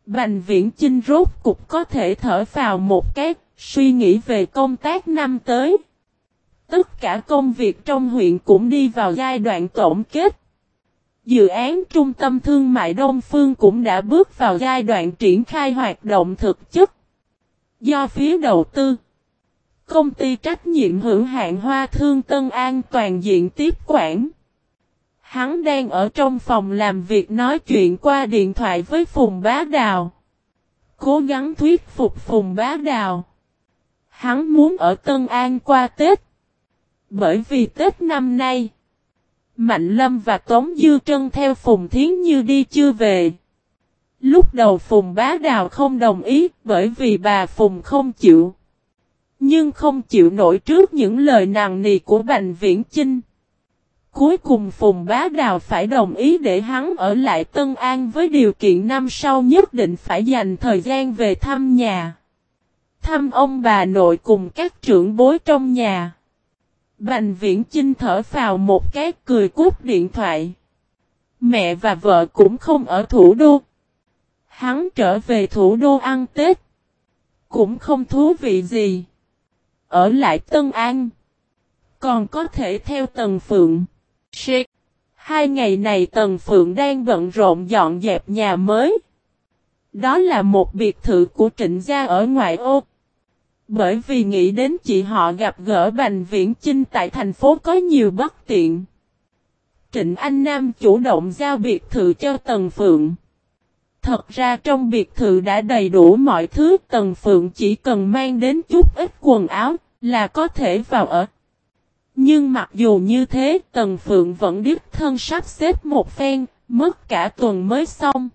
Bành viễn chinh rốt cục có thể thở vào một cái suy nghĩ về công tác năm tới. Tất cả công việc trong huyện cũng đi vào giai đoạn tổng kết. Dự án Trung tâm Thương mại Đông Phương cũng đã bước vào giai đoạn triển khai hoạt động thực chất. Do phía đầu tư, công ty trách nhiệm hữu hạn Hoa Thương Tân An toàn diện tiếp quản. Hắn đang ở trong phòng làm việc nói chuyện qua điện thoại với Phùng Bá Đào. Cố gắng thuyết phục Phùng Bá Đào. Hắn muốn ở Tân An qua Tết. Bởi vì Tết năm nay, Mạnh Lâm và Tống Dư Trân theo Phùng Thiến Như đi chưa về. Lúc đầu Phùng Bá Đào không đồng ý bởi vì bà Phùng không chịu. Nhưng không chịu nổi trước những lời nàng nì của Bành Viễn Chinh. Cuối cùng Phùng Bá Đào phải đồng ý để hắn ở lại Tân An với điều kiện năm sau nhất định phải dành thời gian về thăm nhà. Thăm ông bà nội cùng các trưởng bối trong nhà. Bành viễn Chinh thở vào một cái cười cút điện thoại. Mẹ và vợ cũng không ở thủ đô. Hắn trở về thủ đô ăn Tết. Cũng không thú vị gì. Ở lại Tân An. Còn có thể theo Tần Phượng. Shit. Hai ngày này Tần Phượng đang bận rộn dọn dẹp nhà mới. Đó là một biệt thự của trịnh gia ở ngoại ô. Bởi vì nghĩ đến chị họ gặp gỡ Bành Viễn Chinh tại thành phố có nhiều bất tiện. Trịnh Anh Nam chủ động giao biệt thự cho Tần Phượng. Thật ra trong biệt thự đã đầy đủ mọi thứ Tần Phượng chỉ cần mang đến chút ít quần áo là có thể vào ở. Nhưng mặc dù như thế Tần Phượng vẫn đích thân sắp xếp một phen, mất cả tuần mới xong.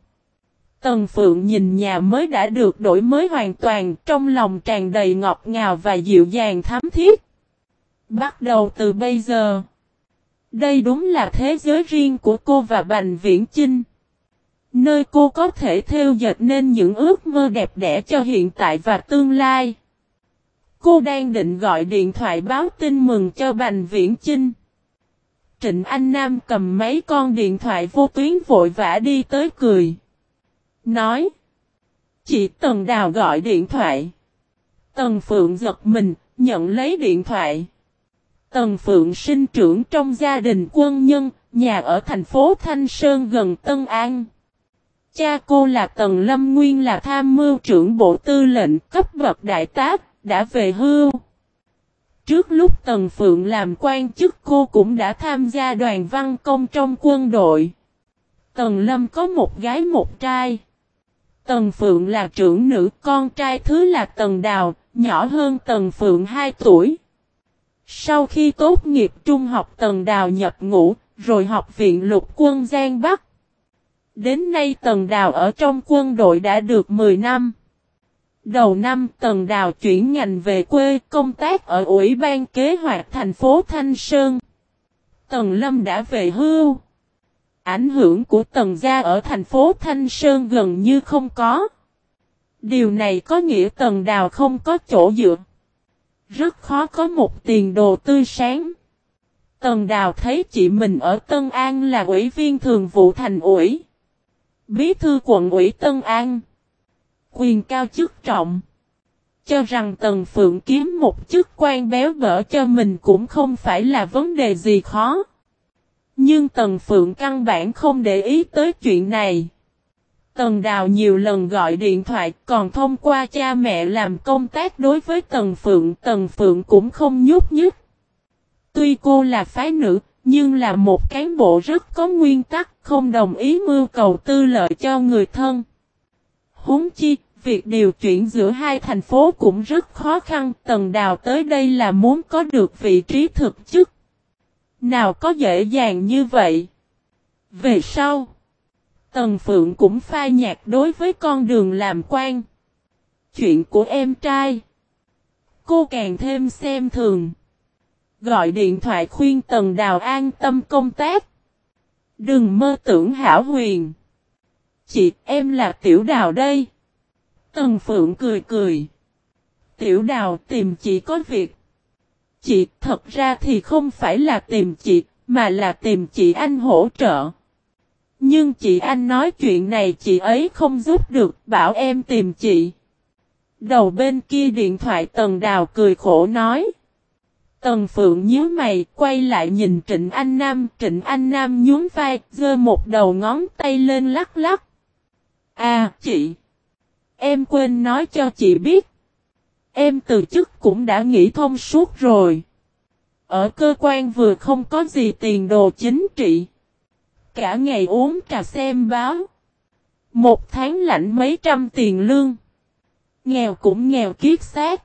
Tần Phượng nhìn nhà mới đã được đổi mới hoàn toàn, trong lòng tràn đầy ngọt ngào và dịu dàng thắm thiết. Bắt đầu từ bây giờ, đây đúng là thế giới riêng của cô và Bành Viễn Chinh. Nơi cô có thể theo dệt nên những ước mơ đẹp đẽ cho hiện tại và tương lai. Cô đang định gọi điện thoại báo tin mừng cho Bành Viễn Chinh. Trịnh Anh Nam cầm mấy con điện thoại vô tuyến vội vã đi tới cười. Nói. Chị Tần Đào gọi điện thoại. Tần Phượng giật mình, nhận lấy điện thoại. Tần Phượng sinh trưởng trong gia đình quân nhân, nhà ở thành phố Thanh Sơn gần Tân An. Cha cô là Tần Lâm Nguyên là tham mưu trưởng bộ tư lệnh cấp bậc đại tá, đã về hưu. Trước lúc Tần Phượng làm quan chức cô cũng đã tham gia đoàn văn công trong quân đội. Tần Lâm có một gái một trai. Tần Phượng là trưởng nữ, con trai thứ là Tần Đào, nhỏ hơn Tần Phượng 2 tuổi. Sau khi tốt nghiệp trung học Tần Đào nhập ngũ, rồi học viện lục quân Giang Bắc. Đến nay Tần Đào ở trong quân đội đã được 10 năm. Đầu năm Tần Đào chuyển ngành về quê công tác ở Ủy ban kế hoạch thành phố Thanh Sơn. Tần Lâm đã về hưu. Ảnh hưởng của Tần gia ở thành phố Thanh Sơn gần như không có. Điều này có nghĩa Tần Đào không có chỗ dựa. Rất khó có một tiền đồ tươi sáng. Tần Đào thấy chị mình ở Tân An là ủy viên thường vụ thành ủy. Bí thư quận ủy Tân An. Quyền cao chức trọng. Cho rằng Tần Phượng kiếm một chức quan béo bở cho mình cũng không phải là vấn đề gì khó. Nhưng Tần Phượng căn bản không để ý tới chuyện này. Tần Đào nhiều lần gọi điện thoại còn thông qua cha mẹ làm công tác đối với Tần Phượng. Tần Phượng cũng không nhúc nhích. Tuy cô là phái nữ, nhưng là một cán bộ rất có nguyên tắc, không đồng ý mưu cầu tư lợi cho người thân. Huống chi, việc điều chuyển giữa hai thành phố cũng rất khó khăn. Tần Đào tới đây là muốn có được vị trí thực chức. Nào có dễ dàng như vậy. Về sau, Tần Phượng cũng pha nhạc đối với con đường làm quan. Chuyện của em trai. Cô càng thêm xem thường. Gọi điện thoại khuyên Tần Đào an tâm công tác. Đừng mơ tưởng hảo huyền. Chị, em là Tiểu Đào đây. Tần Phượng cười cười. Tiểu Đào tìm chị có việc. Chị thật ra thì không phải là tìm chị, mà là tìm chị anh hỗ trợ. Nhưng chị anh nói chuyện này chị ấy không giúp được, bảo em tìm chị. Đầu bên kia điện thoại Tần Đào cười khổ nói. Tần Phượng nhíu mày, quay lại nhìn Trịnh Anh Nam, Trịnh Anh Nam nhún vai, giơ một đầu ngón tay lên lắc lắc. À, chị! Em quên nói cho chị biết. Em từ chức cũng đã nghĩ thông suốt rồi. Ở cơ quan vừa không có gì tiền đồ chính trị. Cả ngày uống trà xem báo. Một tháng lãnh mấy trăm tiền lương. Nghèo cũng nghèo kiết xác.